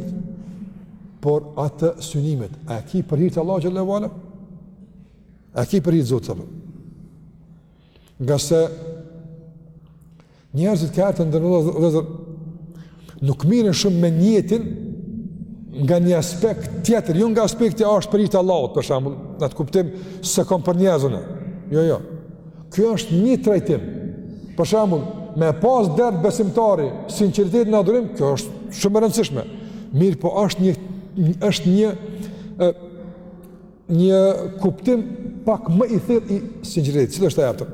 por atë synimit. A e ki për hir të Allahut xhelle ve ala? A e ki për hir të Zotit Ngase njerëzit ka herë të nderuar vëllezër nuk merren shumë me nijetin nga një aspekt tjetër, jo nga aspekti a është për hir të Allahut, për shembull, në atë kuptim s'e kom për njerëz unë e. Jo, jo. Kjo është një trajtim. Për shembull, me pas dert besimtari, sinqeritetin në adhurim, kjo është shumë e rëndësishme. Mirëpo është një, është një, e, Një kuptim pak më i thellë i sinqeritetit, cila është ajo?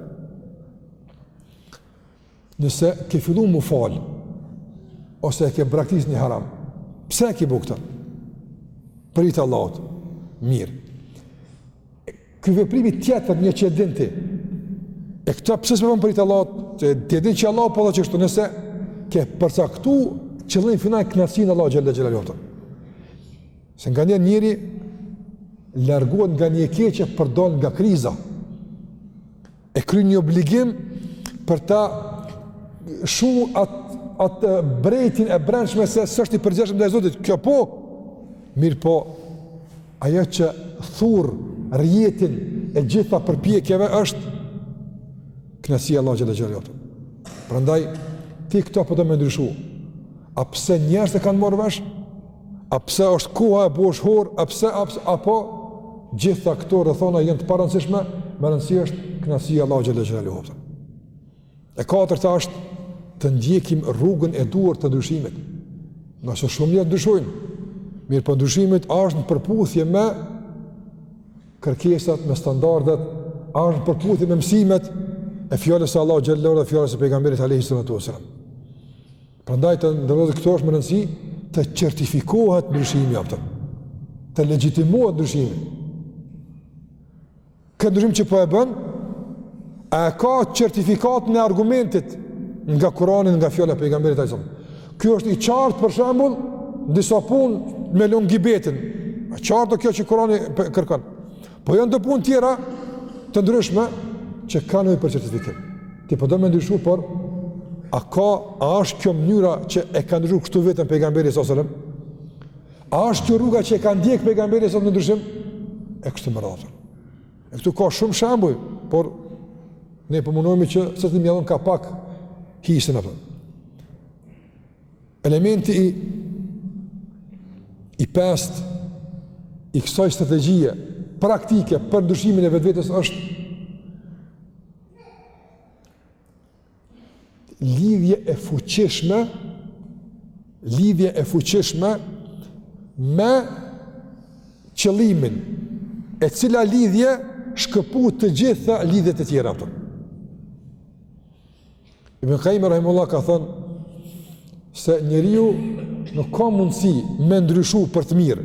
Nëse ke fillu me u fal, ose e ke braktis një haram, pse e ke bo këta? Për hir të Allahut, mirë. Ky veprimi tjetër një që e din ti, e këta pse s'e bon për hir të Allahut, që e din që Allahu po do qështu, nëse ke përcaktu qëllim final kënaqësinë e Allahut xhelle xhelaluhu Se nganjëherë njeri largohet nga një e keqe për të dalë nga kriza. E kry një obligim për ta shu atë at brejtjen e brendshme se s'është i përgjegjshëm ndaj Zotit. Kjo po, mirëpo ajo që thur rrjetin e gjitha përpjekjeve është kënaqësia e Allahut xhelle xhelaluhu. Prandaj, ti këto pse po do me ndryshu. A pse njerëzit e kanë marrë vesh? A pse është koha e bosh hor, a pse a pse apo gjitha këto rrethana janë të parëndësishme, me rëndësi është kënaqësia e Allahut xhalla xhelalu. E katërta është të ndjekim rrugën e duhur të ndryshimit. Ngase shumë njerëz ndryshojnë, mirëpo ndryshimi yt a është në përputhje me kërkesat, me standardet, a është në përputhje me mësimet e fjalës së Allahut xhalla xhelalu dhe fjalës së pejgamberit alayhi salatu wasallam. Prandaj të nderuar këtu është me rëndësi të certifikohet ndryshimi apo të legjitimohet ndryshimi. Këtë ndryshim që po e bën, a e ka certifikatën e argumentit nga Kurani, nga fjala e pejgamberit alejhi selam. Ky është i qartë për shembull disa punë me lon gibetin. E qartë o kjo që Kurani kërkon. Po janë do punë tjera të ndryshme që kanë nevojë për certifikim. Ti po do me ndryshu, por a ka, a është kjo mënyra që e ka ndryshu kështu veten pejgamberi alejhi selam? A është kjo rruga që e ka ndjekë pejgamberi alejhi selam në ndryshim? E kështu me radhë. E këtu ka shumë shambuj, por ne po munohemi që secilit me ia dhon ka pak hise n'ato. Elementi i i pestë i kësaj strategjie praktike për ndryshimin e vetvetes është lidhje e fuqishme lidhje e fuqishme me qëllimin e cila lidhje shkëput të gjitha lidhjet e tjera për. Ibn Qayyim rahimullah ka thënë se njeriu nuk ka mundësi me ndryshu për të mirë,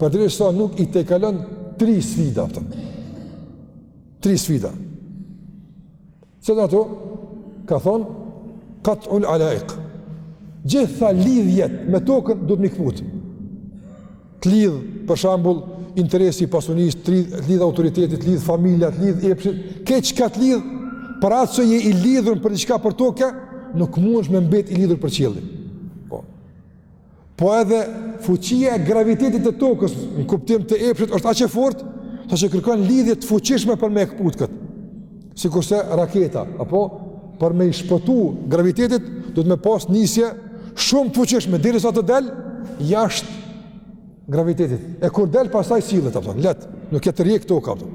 përderisa nuk i tejkalon tri sfida, apo, tri sfida. Se në ato, ka thonë, kat ul alaik, gjitha lidhjet me tokën, duhet m'i këput. të lidh për shembull interesi i pasunisë, të lidh, të lidh autoriteti, të lidh familja, të lidh epshi, krejt çka të lidh përderisa je i lidhur për diçka për tokë, nuk mundesh me mbet i lidhur për qiellin. Po. Po edhe fuqia e gravitetit të tokës në kuptim të epshit është aq e fortë, sa që kërkon lidhje të fuqishme për me e këput këtë. sikurse raketa, apo, për me i shpëtu gravitetit, duhet me pas nisje shumë të fuqishme, derisa të del, jashtë gravitetit. E kur del, pastaj sillet, apo, lehtë, nuk e tërhjek toka, apo.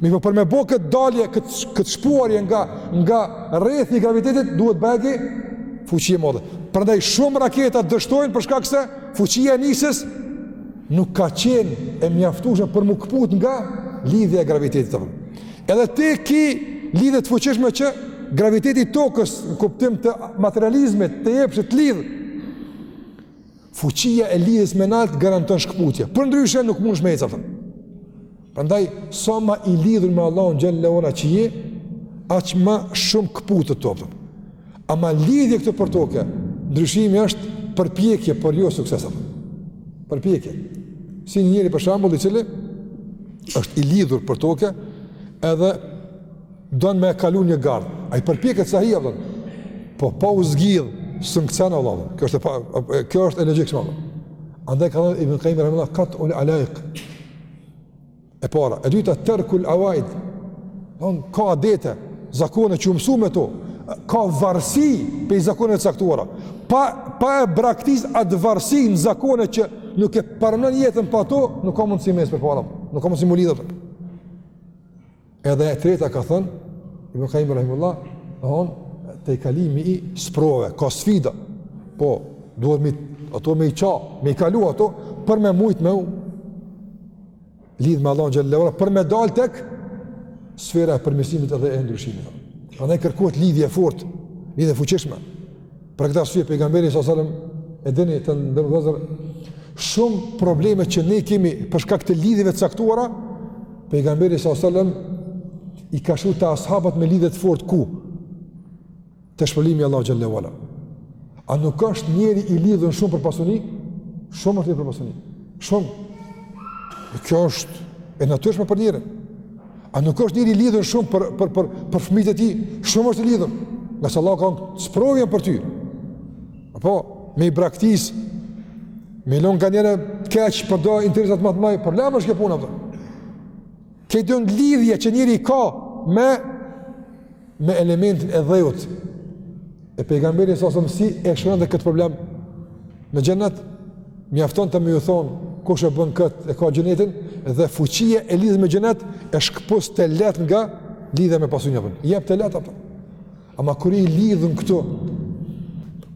Mirëpo për me bo këtë dalje, këtë, këtë shpuarje nga, nga rrethi i gravitetit, duhet një fuqi e madhe. Prandaj shumë raketa dështojnë për shkak se fuqia e nisjes nuk ka qenë e mjaftushme për m'u këput nga lidhja e gravitetit. Apo. Edhe ti ki lidhje të fuqishme që graviteti i tokës në kuptim të materializmit, të epshit të lidh. Fuqia e lidhjes me nalt garanton shkputje. Përndryshe nuk mundesh me ec, thon. Prandaj sa më i lidhur me Allahun xhelle ue ala që je, aq më shumë këputesh te toka. Ama lidhje këto për toke, ndryshimi është përpjekje, por jo sukses. Përpjekje. Si njëri për shembull i cili është i lidhur për toke edhe don me kalu një gardh. Ai përpjeket sahi, dhe. po pa u zgjidh, s'un kcen, dhe. Kjo është e, pa, kjo është e logjikshme. Andaj ka thënë Ibn Qayyim rahimullah, kat ul alaik. E para, e dyta terkul awaid. Don ka adete, zakone që u mësu me to, ka varësi prej zakoneve të caktuara. Pa pa e braktis atë varësi në zakone që nuk e paramendon jetën pa to, nuk ka mundësi me ec përpara. Nuk ka mundësi mu lidhë. Edhe e treta ka thënë, Ibn Qayyim rahimullah, don tejkalimi i sprove, ka sfida. Po, duhet mi ato me i ça, me i kalu ato, për me mujt me u lidh me Allahun xhele ue ala për me dal tek sfera e përmirësimit dhe e ndryshimit. Prandaj kërkohet lidhje e fortë, lidhje e fuqishme. Për këtë arsye pejgamberi sa selam e dini të nderuar vëllezër shumë probleme që ne kemi për shkak të lidhjeve të caktuara, pejgamberi sa selam i ka shu te ashabët me lidhje të fortë ku Te shpërblimi i Allahut xhele ue ala. A nuk është njeri i lidhun shumë për pasuni? Shumë është për pasuni. Shumë. Dhe kjo është e natyrshme për njerin. A nuk është njeri i lidhun shumë për për për për fëmijët e tij? Shumë është i lidhun. Ngase Allahu ka sprovën për ty. Apo me i braktis me i lon nganjëherë keq për do interesa ma të mëdha, problem është kjo puna. Këtë lidhje që njeri e ka me me elementin e dheut, e pejgamberi sa selam si e shëronte këtë problem me xhennet, mjaftonte me ju thonë, kush e bën këtë, e ka xhennetin, dhe fuqia e lidhjes me xhennet, e shkëpuste leht nga lidhja me pasuni, apo. Jepte leht, apo. Ama kur je i lidhun këtu,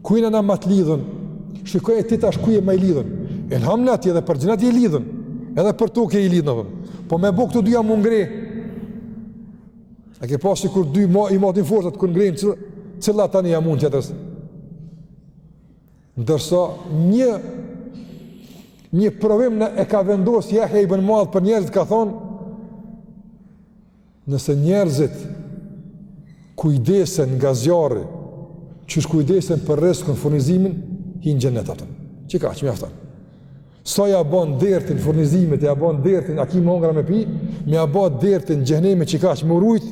ku jena na ma të lidhun, shikoje ti tash ku je ma i lidhun, elhamna ti edhe për xhennet i lidhun, edhe për tokë i lidhun, po me bo këto dyja me ngreh, A ke pa si kur dy ma, i matin forcat, kur ngrehen, cila, cila tani ia mun tjetrës? Ndërsa një, një provim e ka vendosë Jahja ibn Muadh për njerëzit, ka thonë, nëse njerëzit kujdesen nga zjarri, qysh kujdesen për riskun, furnizimin, hinë xhenet, a kupton. Qikaq mjafton. Sa ja bën dertin furnizimit, ja bën dertin, a ki me ngrën me pi, me ja bo dertin xhehnemit qikaq me u rujt,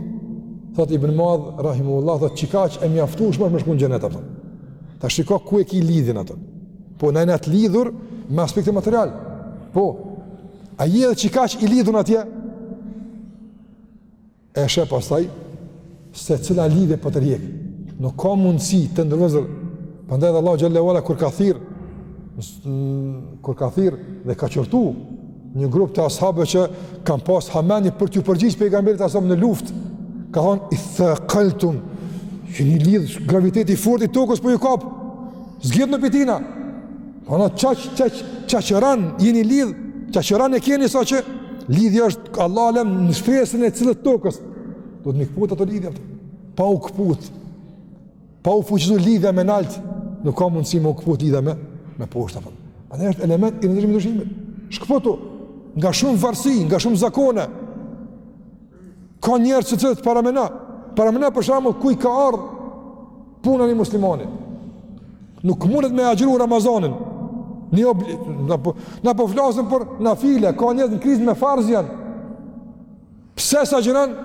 thot Ibn Muadh, rahimehullah, thot qikaq e mjaftushme është me shku në xhenet, a kupton. Tash shiko ku e ki lidhjen, a kupton. Po, jena të lidhur me aspektin material. Po, a je edhe qikaq i lidhun atje? E sheh pastaj se cila lidhje po të tërheq. Nuk ka mundësi të nderuar vëllezër. Prandaj edhe Allahu xhele ue ala kur ka thirr kur ka thirr dhe ka qortu një grup të ashabëve që kanë pas hamendje për t'u përgjigjë pejgamberit sa në luftë. Ka thonë iththakaltum qeni lidhë graviteti i fort i tokës po ju kapë, zgjithë në pitina. Ana qaq qaq qaq rand jeni lidh, qaq rand e keni saqë lidhja është Allahu alem në shtresën e cilët tokës. Duhet me u kput ajo lidhja. Pa u kput. Pa u fuqizu lidhja me nalt, nuk ka mundësi me u kput lidhja me me poshtë apo. Ai është element i ndryshimit të ndryshimit. Shkputu nga shumë varsi, nga shumë zakone. Ka njerëz që thotë paramendo, paramendo për shembull ku i ka ardhur Puna një muslimani, nuk mundet me agjëru Ramazanin, një obli... Na po, po flasim për nafile, ka njerëz në krizë me farz janë. Pse s'agjëron?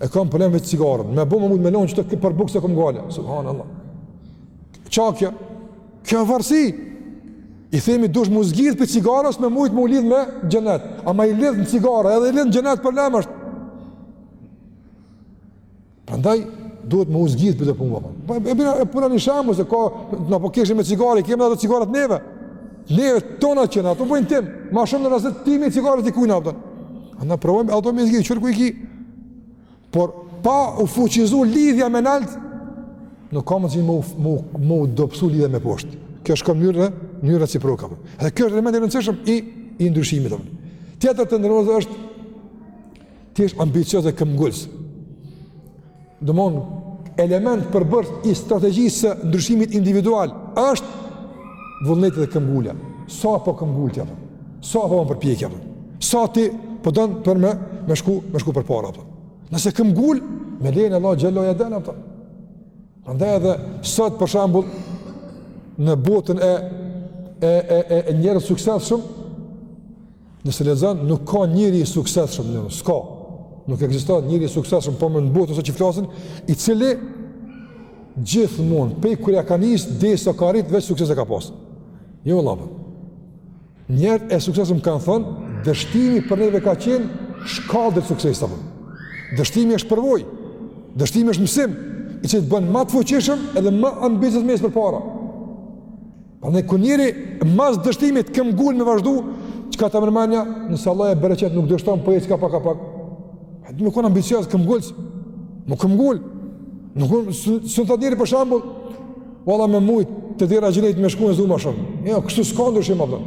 E kam problem veç cigaren, me bo me mujt me lonë që të për bukë s'e kam gajle. Subhanallah. Qekjo, kjo varësi, i themi duhesh mu zgjidh pej cigares me mujtë mu lidh me xhenet. Ama i lidhun në cigare, edhe i lidhun në xhenet për lemësht. Prandaj duhet me u zgjidh për të punë vapa. Po e bëra e puna një shembull se ka na po keshim me cigare, kemi ato cigaret neve. Neve tona që na ato bëjnë tym, më shumë në rrezë ti me cigaret i kujna ato. A na provojmë ato me zgjidh çfarë ku i ki. Por pa u fuqizu lidhja me nalt nuk ka mundsi me u dobësu lidhja me poshtë. Kjo është mënyrë, mënyra si proka. Edhe kjo është element i rëndësishëm i i ndryshimit. Tjetër të ndërozë është Të jesh ambicioz e këmngulës. Domon, element përbërës i strategjisë së ndryshimit individual është vullneti dhe këmngulja. Sa po këmngulja, po? sa po më përpjekja, po? sa ti po don për me, me shku, me shku përpara. Po? Nëse këmngul, me leje Allah gjelloj e dënë. Po? Andaj edhe sot për shembull në botën e, e, e, e, e njerëzve t'suksesshëm, Nëse lexon nuk ka njeri i suksesshëm, jo, s'ka. Nuk ekziston njeri i suksesshëm po më në botë sot që flasin, i cili gjithmonë pej kur ja ka nis derisa ka arrit veç suksese ka pas. Jo vëllai. Njerëzit e suksesshëm kanë thënë, dështimi për neve ka qenë shkallë të suksesit apo. Dështimi është përvojë. Dështimi është mësim, i cili të bën ma të fuqishëm edhe ma ambicioz me ec përpara. Prandaj kur njeri mas dështimit këmngul me vazhdu, çka ta merr menja, nëse Allah e bereqet nuk dështon, po ec ka pak ka pak, e du me konë ambicioz, këmngulës, me këmngul, nuk unë, siç thotë njëri për shembull, valla me mujtë, te dera xhenetit me shku në zuma shumë, jo, kështu s'ka ndryshim, a kupton,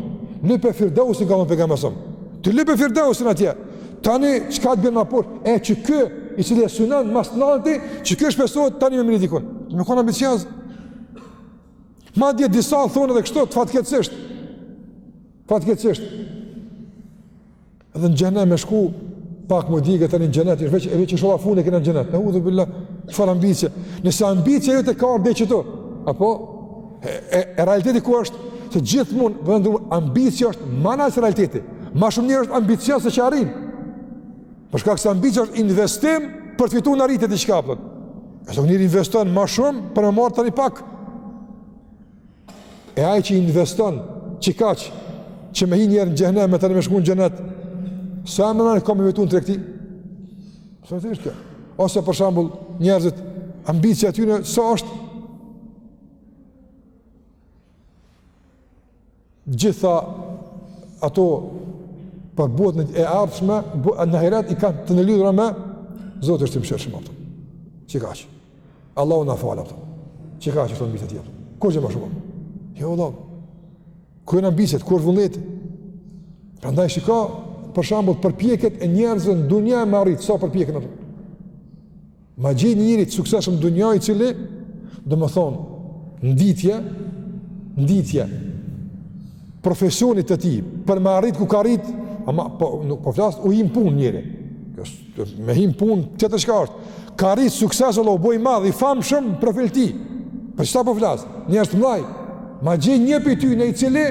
lype firdeusin ka thonë pejgamberi a.s., ti lype firdeusin atje, tani, çka të bjen ma por, e qeky, i cili e synon, ma së nalti, qeky shpesohet, tani me më një dikun, me konë ambicioz, Madje disa thonë edhe kështu, fatkeqësisht. Fatkeqësisht. Edhe në xhehenem me shku pak mu djeg tani në xhenet, veç e veç inshallah fundin e kena në xhenet. Neudhubilah çfarë ambicie. Nëse ambicia jote ka ardhë këtu, apo e, e, e realiteti ku është? Se gjithmonë vendu ambicia është ma nalt se realiteti. Ma shumë njeri është ambicioz se që arrin. Për shkak se ambicia është investim për të fitu n'arritje diçka, a kupton. E s'ka njeri investon ma shumë për me marr tani pak. E ai që investon qikaq që me hi në xhehenem e tani me shku në xhenet. Sa e menon ka me fitu? Tregti është kjo. Ose për shembull njerëzit ambicia e tyne sa është gjitha ato për botën e ardhshme, n'ahiret i kanë të ndërlidhura me Zoti është i mëshirshëm, a kupton. Qikaq? Allahu na fal, a kupton. Qikaq ambicie, a kupton? Kurgjo ma shumë? Jo, vallah. Ku janë ambiciet? Ku është vullneti? Prandaj shika, për shembull, përpjekjet e njerëzve n'dunja me arrit, sa përpjeken ata. Ma gjej një njeri të suksesshëm n'dunja i cili, domethonë, n'ditë, n'ditë, profesionit të tij, për me arrit ku ka arrit, ama po, nuk po flas, u hi n'punë njeri, me hi n'punë, tjetër çka është, ka arrit sukses, vallah, u bo i madh, i famshëm, n'profil t'tij, për qeta po flas, njerëz t'mdhaj, ma gjej një prej tyne i cili,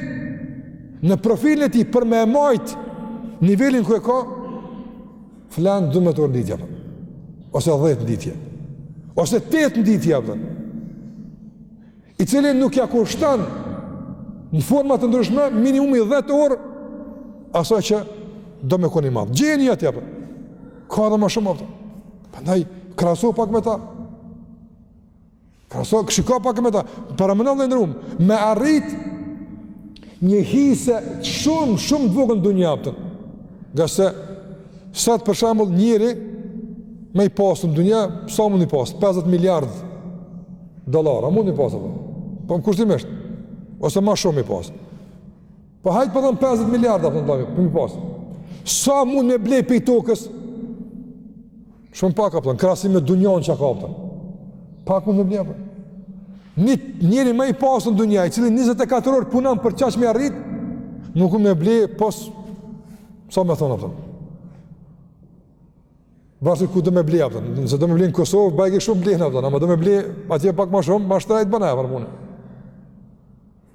në profilin e tij, për me majt nivelin ku e ka, Flan 12 orë n'ditë, a kupton. Ose 10 n'ditë. Ose 8 n'ditë, a kupton. I cili nuk ia kushton në forma të ndryshme minimumi 10 orë asaj që do me kon i madh. Gjeni ata, a kupton. Ka edhe ma shumë, a kupton. Prandaj, krahaso pak me ta. Krahaso, shiko pak me ta, parameno, lodhen shumë, me arrit një hise shumë, shumë të vogël n'dunja, a kupton. Ngase, sot për shembull njeri ma i pasun n'dunja, sa mund i pas? 50 miliard dollarë, a mund me i pas? Po thom kushtimisht, ose ma shumë me i pas. Po hajt po e thom 50 miliard, a kupton, me i pas. Sa mund me ble prej tokës? Shumë pak, a kupton, krahasim me dunjan çka ka, a kupton. Pak mund me ble, a kupton. Një, njeri ma i pasun n'dunja, i cili 24 orë punon për qaq me arrit, nuk mund me ble pos, sa me thonë, a kupton. Varet ku do me ble, a kupton, nëse do me ble në Kosovë, bajagi shumë blen, a kupton, ama do me ble atje pak ma shumë, ma shtrejt bon e farë punë.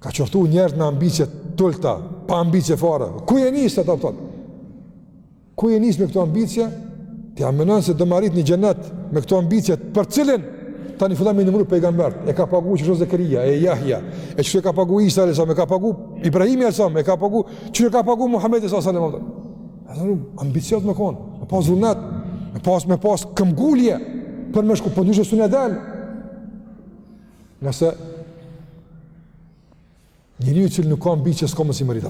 Ka qortu njerëz me ambicie t'ulta, pa ambicie fare. Ku je nis, të thotë? Ku je nis me këto ambicie? Ti a menon se do me arrit në xhenet me këto ambicie për cilin? Tani fillon me i numru pejgamberët, e ka pagu qysh Zekerija, e Jahja, e çka ka pagu Isa, e ka pagu Ibrahimi, e ka pagu, çka ka pagu Muhamedi, e ka pagu, ambicioz me kon, me pas vullnet, me pas, me pas këmbëngulje, për me shku, po ndryshe s'un del. Ngase njeriu i cili nuk ka ambicie s'ka me si me u rrit.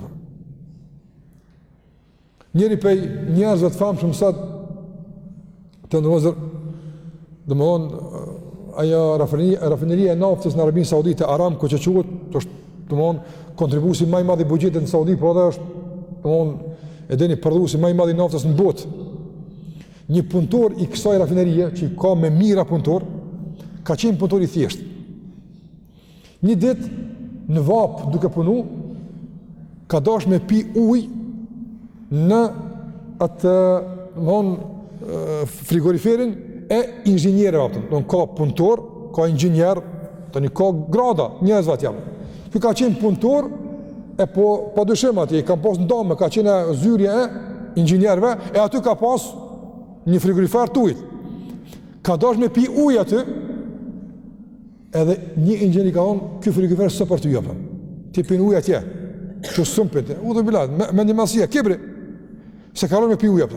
Njëri pej njerëzve të famshëm sot të ndërëzër, domethonë, ajo rafineria e naftës në Arabinë Saudite, Aramko që quhet, është, domethonë, kontribusi ma i madh i buxhetit në Saudi, po edhe është, domethonë, edhe një prodhusi ma i madh i naftës në botë. Një punëtor i kësaj rafinerie që i ka me mijëra punëtorë, ka qenë punëtor i thjeshtë. Një ditë në vapë duke punu, ka dash me pi ujë në atë domethonë frigoriferin e inxhinierëve aty. Domethonë ka punëtorë, ka inxhinierë, tani ka grada, njerëz atje. Ky ka qenë punëtor e po pa dyshim atje, ka pas domethonë, ka qenë zyra e inxhinierëve e aty ka pas një frigorifer të ujit. Ka dash me pi ujë aty. Edhe një inxhinier i ka thonë, "Ky frigorifer s'është për ty apo? Ti pin ujë atje." Që sumpet. Eudhubilah, me, mendjemadhësia, kibri. S'e ka lon me pi ujë aty.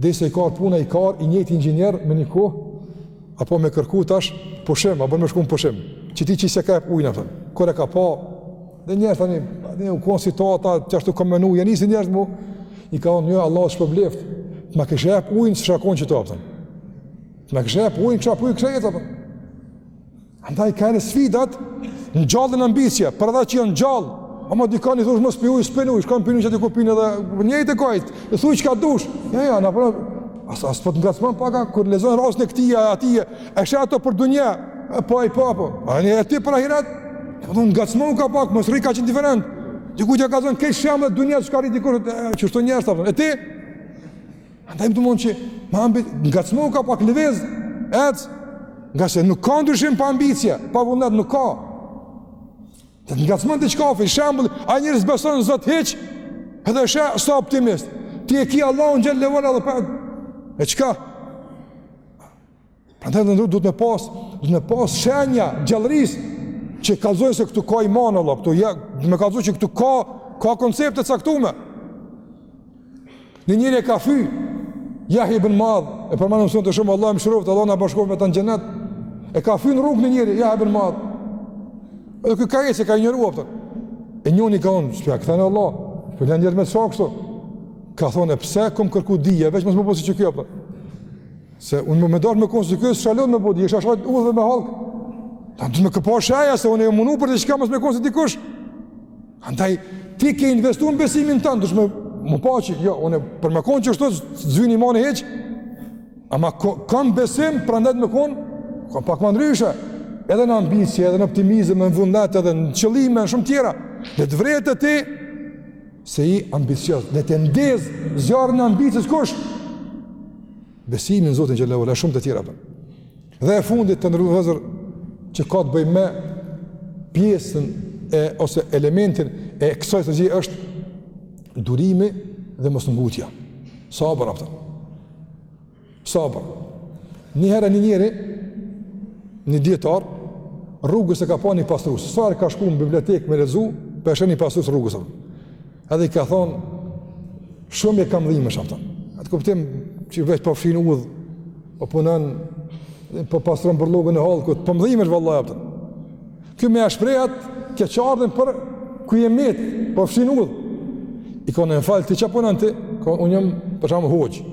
Derisa i ka ardh puna i ka ardh i njëjti inxhinier me një kohë apo me kërku tash pushim, apo me shku n'pushim. Që ti që se ka ujin atë. Kur e ka pa dhe njerëz tani, ne u kon situata që ashtu kanë menuar, janë nisë njerëz mu i ka thonë jo Allah s'o problem. Ma kishe jep ujin s'isha kon qëtu. Ma kishe jep ujin çfarë po i kthehet atë. Andaj ka edhe sfidat, ngjallin ambicie, për ata që janë gjallë, ama dikujt i thush mos pi ujë, s'pi ujë, shkon pin ujë aty ku pinë edhe, njëjtë e kajtë, i thuj çka dush, jo, jo, në përra, asë as, po të ngacmon pak a, kur lexon rastin e këtij, atij, e sheh ato për dunja, e pa i pa, po, ani ti për ahiret, a po të ngacmon ka pak, mos rri kaq indiferent, dikush ka thonë, kej shemë dhe dunja çka ka arrit dikur, që shto njerëz, e ti, Andaj domethonë që më ambit, ngacmu ka pak lëviz, ec, ngase nuk ka ndryshim pa ambicie, pa vullnet nuk ka. Të ngacmon diçkafi, shembul, ka njerëz s'beson në Zot hiç, edhe është sa optimist, ti e ki Allahun xhele ve ala dhe prapë, e çka? Prandaj duhet me pas, duhet me pas shenja gjallërie që kallzojnë se këtu ka iman Allah, këtu ja, do të kallzojë që këtu ka ka koncepte të caktume. Një njeri e ka fy Jahja bin Muadh, e përmendëm sot shumë Allahu e mëshiroftë, Allahu na bashkoftë me ta në xhenet. E ka fy në rrugë një njeri, Jahja bin Muadh. Edhe ky ka ec e ka injoru atë. E njëri i ka thonë, s'po ia kthen Allah. Po janë njerëz me sakso. Ka thonë pse kom kërku dije, veç mos me u bo si çka kjo. Se unë më me dashë me konë si kësë shalon me bodi, jeshtë ashtë u dhe me hallk. Ta në të me këpa shaja, se unë jam munu për diçka mos me konë si dikush. Andaj, ti ke investu në besimin të ndrysh me më pa që, jo, unë e për me konë që është të zhvini ma në hiç, ama kam besim prandaj me konë, kam pak më ndryshe, edhe në ambicie, edhe në optimizëm, në vullnet, edhe në qëllime, në shumë tjera, dhe të vrejtë të ti, se je ambicioz, dhe të ndez zjarrin e ambicies kush, Besimi në Zotin xhel-le ue ala, shumë të tjera, a kupton. Dhe e fundit të nderum vëllezër që ka të bëjë me pjesën e, ose elementin e kësaj strategjie është durimi dhe mosngutja. Sabër, a kupton. Sabër. Një herë një njeri, një dijetar, rrugës e ka pa një pastrus. Sa herë ka shku në bibliotekë me lexu, po e sheh një pastrus rrugës. A kupton. Edhe i ka thonë, shumë je ka m'dhimesh, a kupton. N'atë kuptim që veç po fshin udhë, po punon, po pastron bërllogun e hallkut, po më dhimesh, vallahi, a kupton. Ky me ia shpreh atë keqardhjen për ku je metë, po fshin udhë. I ka thonë m'fal, ti çka punon ti? Ka, unë jam për shembull hoxhë,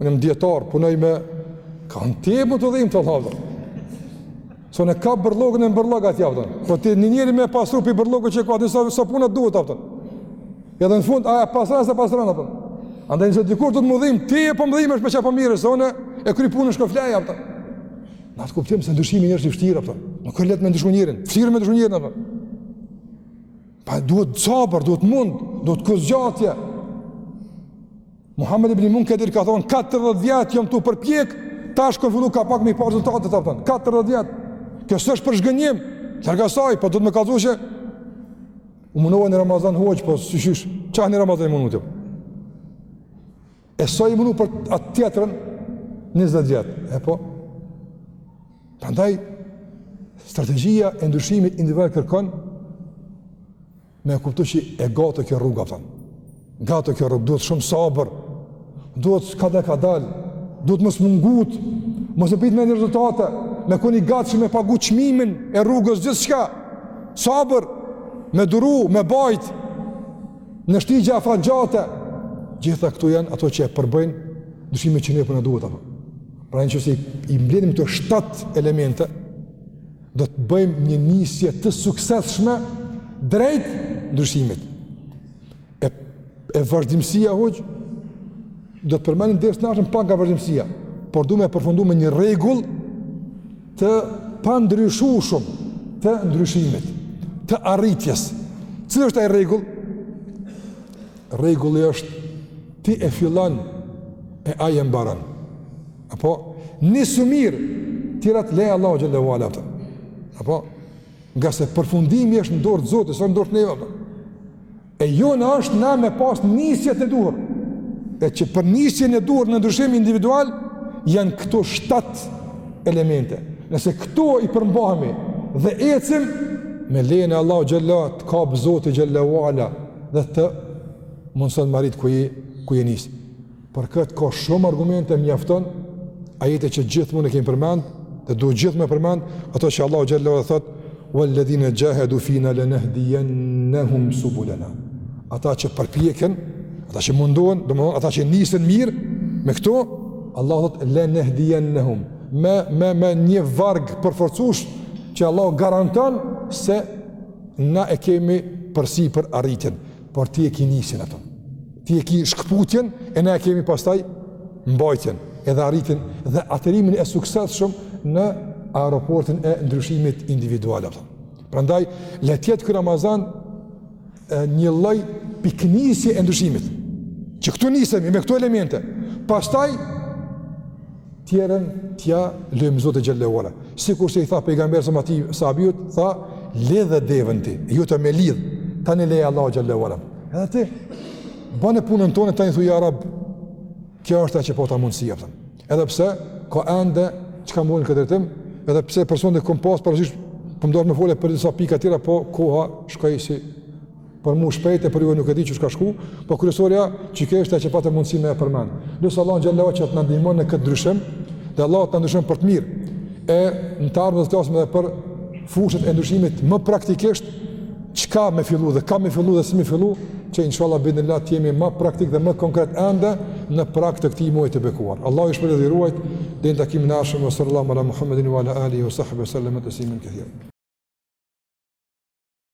unë jam dijetar, punoj me... Ka thonë ti për t'u dhimtë, a kupton. Se unë e kam bërllogun e bërllog atje apo. Po ti një njeri me pastru prej bërllogut që ka di sa punë duhet apo. Dhe në fund a pastron a s'pastron apo. Andaj nëse dikush do të më dhimet, ti po më dhimesh me çfarë po merresh, se unë e kry punën shkoj flej apo. N'atë kuptim se ndryshimi është i vështirë apo. Nuk ka lehtë me ndryshu njerin. Vështirë me ndryshu njerin apo. Po duhet sabër, duhet mund, duhet kohëzgjatje. Muhammed ibn Munkadir ka thonë 40 vjet jam tu përpjek, tash kom fillu ka pak me i pa rezultatet, a kupton. 40 vjet. Kjo s'është për zhgënjim. Larg asaj, po do të me kallëzu se u munova në Ramazan hoxhë, po si qysh, çka, një Ramazan je munu ti. E sa je munu për atë tjetrën 20 vjet. E po. Prandaj strategjia e ndryshimit individual kërkon Me e kuptu që e gatë kjo rruga, a kupton. Gatë kjo rrugë, duhet shumë sabër, duhet kadalë kadalë, duhet mos me u ngutë, mos me pritë menjëherë rezultate, me konë i gatshëm me pagu çmimin e rrugës, gjithçka, sabër, me duru, me bajtë, në shtigja afatgjate, gjitha këto janë ato që e përbëjnë ndryshimin që neve po na duhet, apo. Pra në qoftë se i mbledhim këto shtatë elemente, Do të bëjmë një nisje të suksesshme drejt ndryshimit. E, e vazhdimësia hoxhë, do ta përmendim dersin e ardhshëm pak nga vazhdimësia, por du me e përfundu me një rregull të pandryshueshëm të ndryshimit, të arritjes. Cili është ai rregull? Rregulli është ti e fillon e Ai e mbaron. A po, nisu mirë, tjerat leja Allahut xhelle ve ala. A po, ngase përfundimi është në dorë të Zotit, s'është në dorë të neve, a po. E jona është na me pas nisjet e duhur. E që për nisjen e duhur në ndryshim individual, janë këto shtatë elemente. Nëse këto i përmbahemi dhe ecim, me lejen e Allahut xhelle, të kap Zoti xhelle ve ala dhe të mundëson m'arrit ku je, ku je nisë. Për këtë ka shumë argumente mjafton ajeti që gjithmonë e kemi përmend dhe duhet gjithmonë me përmend, a po që Allahu xhelle thotë walladhina jahadu fina lanahdiyannahum subulana. Ata që përpjeken, ata që mundohen, domethënë ata që nisen mirë me këto, Allahu thotë lanahdiyannahum me me me një varg përforcush që Allahu garanton se na e kemi përsipër arritjen. por ti e ki nisjen, a po. Ti e ki shkëputjen e na e kemi pastaj mbajtjen edhe arritjen dhe aterimin e suksesshëm në aeroportin e ndryshimit individual, a po. Prandaj le të jetë ky Ramazan një lloj pikënisje e ndryshimit. Që këtu nisemi me këto elemente. Pastaj tjetrën t'ia lëmë Zotit xhelle ve ala. Sikurse i tha pejgamberi alejhi selam atij sahabiut, tha lidhe deven ti, jotja me lidh, tani leja Allahut xhelle ve ala. Edhe ti, bane punën tane, tani thuj ja Rab, kjo është që pata mundësi, jepëtën. Edhe pse, ka ende çka me fol n'këtë drejtim, edhe pse personalisht kom pasë, parasysh, po mendojsha me folë për disa pika tjera, po koha shkoi si për mu shpejt e për ju nuk e di qysh ka shku, po kryesorja qikjo është që pata mundësi me e përmend. Lusim Allahun xhelle që të na ndihmon në këtë ndryshim, dhe Allahu të na ndryshon për të mirë, e në të ardhmen të flasim edhe për fushat e ndryshimit më praktikisht, çka me fillu dhe kah me fillu dhe si me fillu, që inshallah biidhnillah të jemi më praktik dhe më konkret ende në prag të këtij muaji të bekuar. Allahu ju shpërbleftë dhe ruajt deri në takimin e ardhshëm sallallahu alaihi wa sallam ala Muhammedin wa ala alihi wa sahbihi sallam tasliman